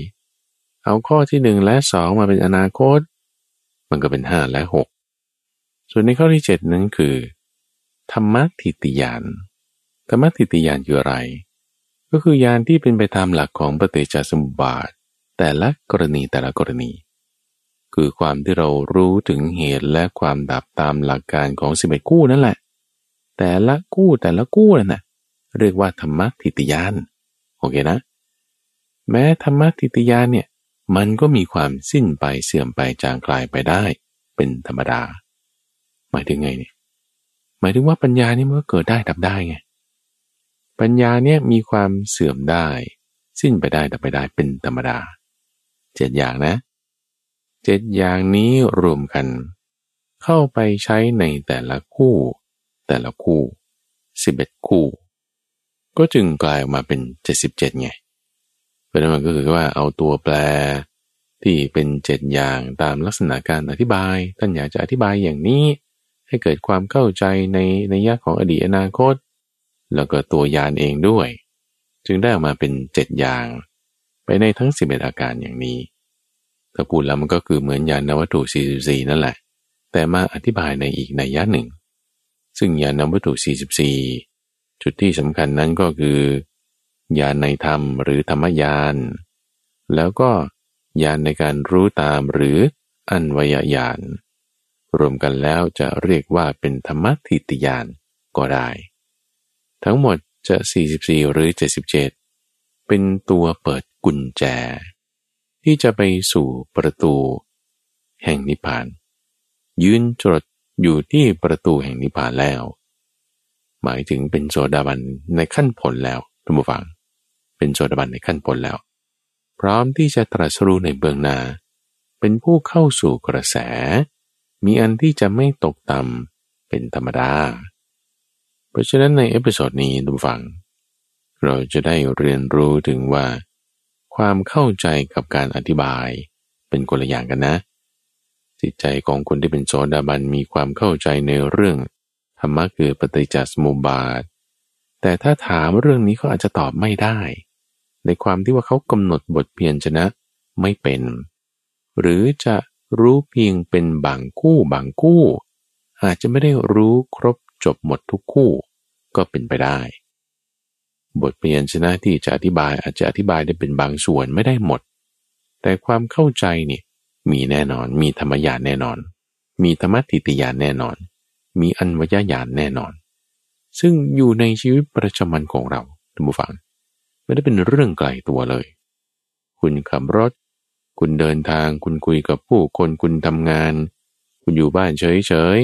เอาข้อที่หนึ่งและสองมาเป็นอนาคต มันก็เป็นห้าและหกส่วนในข้อที่เจ็ดนั้นคือ ธรรมทิติยานธรรมทิติยานคืออะไร ก็คือยานที่เป็นไปตามหลักของปฏิจจสมุปบาท แต่ละกรณีแต่ละกรณี คือความที่เรารู้ถึงเหตุและความดับตามหลักการของสิบเอ็ดคู่นั่นแหละ แต่ละกู้แต่ละกู้นั่นนะเรียกว่าธรรมะทิฏยานโอเคนะ แม้ธรรมะทิฏยานเนี่ยมันก็มีความสิ้นไปเสื่อมไปจางคลายไปได้ เป็นธรรมดา หมายถึงไงเนี่ยหมายถึงว่าปัญญานี่มันก็เกิดได้ดับได้ไงปัญญาเนี่ยมีความเสื่อมได้ สิ้นไปได้ดับไปได้เป็นธรรมดา เจ็ดอย่างนะเจ็ดอย่างนี้รวมกัน เข้าไปใช้ในแต่ละคู่ แต่ละคู่สิบเอ็ดคู่ ก็จึงกลายออกมาเป็นเจ็ดสิบเจ็ดไงเพราะนั้นมันก็คือว่าเอาตัวแปรที่เป็นเจ็ดอย่างตามลักษณะการอธิบาย ท่านอยากจะอธิบายอย่างนี้ ให้เกิดความเข้าใจในในยะของอดีตอนาคต แล้วก็ตัวยานเองด้วย จึงได้ออกมาเป็นเจ็ดอย่าง ในทั้งสิบเอ็ดอาการอย่างนี้ ถ้าพูดแล้วมันก็คือเหมือนยานวัตถุ 44 นั่นแหละ แต่มาอธิบายในอีกในยะหนึ่ง ซึ่งญาณวัตถุ 44 จุดที่สำคัญนั้นก็คือญาณในธรรมหรือธรรมญาณแล้วก็ญาณในการรู้ตามหรืออันวยญาณรวมกันแล้วจะเรียกว่าเป็นธรรมทิฏฐิญาณก็ได้ ทั้งหมดจะ 44 หรือ 77 เป็นตัวเปิด กุญแจ ที่จะไปสู่ประตู แห่งนิพพาน ยืนจดอยู่ที่ประตูแห่งนิพพานแล้ว หมายถึงเป็นโสดาบันในขั้นผลแล้วท่านผู้ฟัง เป็นโสดาบันในขั้นผลแล้ว พร้อมที่จะตรัสรู้ในเบื้องหน้า เป็นผู้เข้าสู่กระแส มีอันที่จะไม่ตกต่ำเป็นธรรมดา เพราะฉะนั้นใน episode นี้ผู้ฟัง เราจะได้เรียนรู้ถึงว่า ความเข้าใจกับการอธิบายเป็นคนละอย่างกันนะ จิตใจของคนที่เป็นโสดาบันมีความเข้าใจในเรื่องธรรมะคือปฏิจจสมุปบาท แต่ถ้าถามเรื่องนี้เขาอาจจะตอบไม่ได้ ในความที่ว่าเขากำหนดบทเพียรชนะไม่เป็น หรือจะรู้เพียงเป็นบางคู่บางคู่ อาจจะไม่ได้รู้ครบจบหมดทุกคู่ ก็เป็นไปได้ บทเพียรชนะที่จะอธิบายอาจจะอธิบายได้เป็นบางส่วนไม่ได้หมด แต่ความเข้าใจนี่มีแน่นอน มีธรรมญาณแน่นอน มีธรรมติติญาณแน่นอน มีอันวยญาณแน่นอน ซึ่งอยู่ในชีวิตประจำวันของเราท่านผู้ฟัง ไม่ได้เป็นเรื่องไกลตัวเลย คุณขับรถ คุณเดินทาง คุณคุยกับผู้คนคุณทำงาน คุณอยู่บ้านเฉย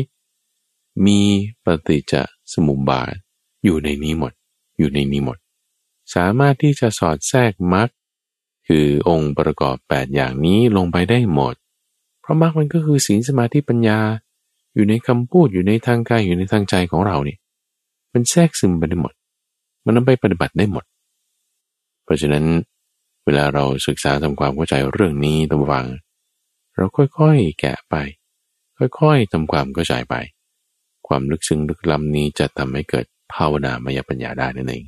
ๆ มีปฏิจจสมุปบาทอยู่ในนี้หมด อยู่ในนี้หมด สามารถที่จะสอดแทรกมรรคคือองค์ประกอบ 8 อย่างนี้ลงไปได้หมด เพราะมรรคมันก็คือศีลสมาธิปัญญา อยู่ในคำพูดอยู่ในทางกายอยู่ในทางใจของเรานี่มันแทรกซึมไปได้หมด มันนำไปปฏิบัติได้หมด เพราะฉะนั้นเวลาเราศึกษาทำความเข้าใจเรื่องนี้ต้องวัง เราค่อยๆแกะไป ค่อยๆทำความเข้าใจไป ความลึกซึ้งลึกล้ำนี้จะทำให้เกิดภาวนามยปัญญาได้นั่นเอง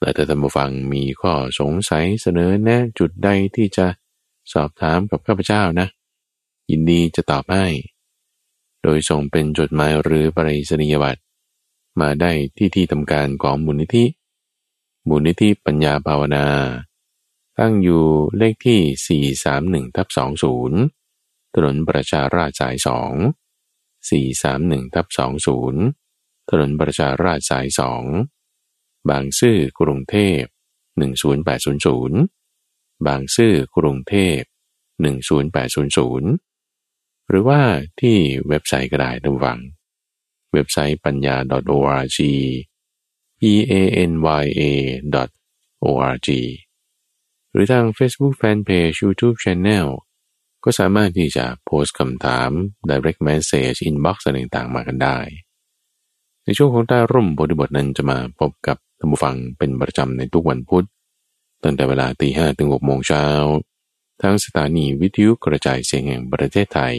และถ้าท่านผู้ฟังมีข้อสงสัยเสนอแนะจุดใดที่จะสอบถามกับข้าพเจ้านะ ยินดีจะตอบให้ โดยส่งเป็นจดหมายหรือปริศนียบัตรมาได้ที่ที่ทำการของมูลนิธิ มูลนิธิปัญญาภาวนา ตั้งอยู่เลขที่ 431ทับ20 ถนนประชาราชสาย 2 431ทับ20 ถนนประชาราชสาย 2 บางซื่อกรุงเทพ 10800 บางซื่อกรุงเทพ 10800 หรือว่าที่เว็บไซต์ก็ได้ทุกวัง เว็บไซต์ปัญญา .org p a n y a .org หรือทาง Facebook Fanpage YouTube Channel ก็สามารถที่จะโพสต์คำถาม direct message inbox ต่างๆมากันได้ ในช่วงของใต้ร่มบทบทนั้นจะมาพบกับ ท่านผู้ฟังเป็นประจำในทุกวันพุธตั้งแต่เวลาตีห้ถึงหกโมงเช้าทั้งสถานีวิทยุกระจายเสียงแห่งประเทศไทย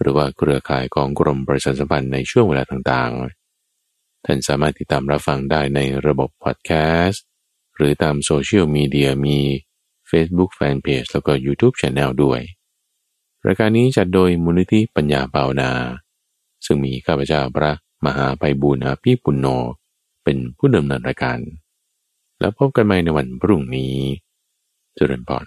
หรือว่าเครือข่ายของกรมประชาสัมพันธ์ในช่วงเวลาต่างๆ ท่านสามารถติดตามรับฟังได้ในระบบพอดแคสต์หรือตามโซเชียลมีเดียมี Facebook Fanpage แล้วก็ YouTube Channel ด้วยรายการนี้จัดโดยมูลนิธิปัญญาเปานา ซึ่งมีข้าพเจ้าพระมหาไปบูญอาภีปุณโญ เป็นผู้ดำเนินรายการ แล้วพบกันใหม่ในวันพรุ่งนี้เจริญพร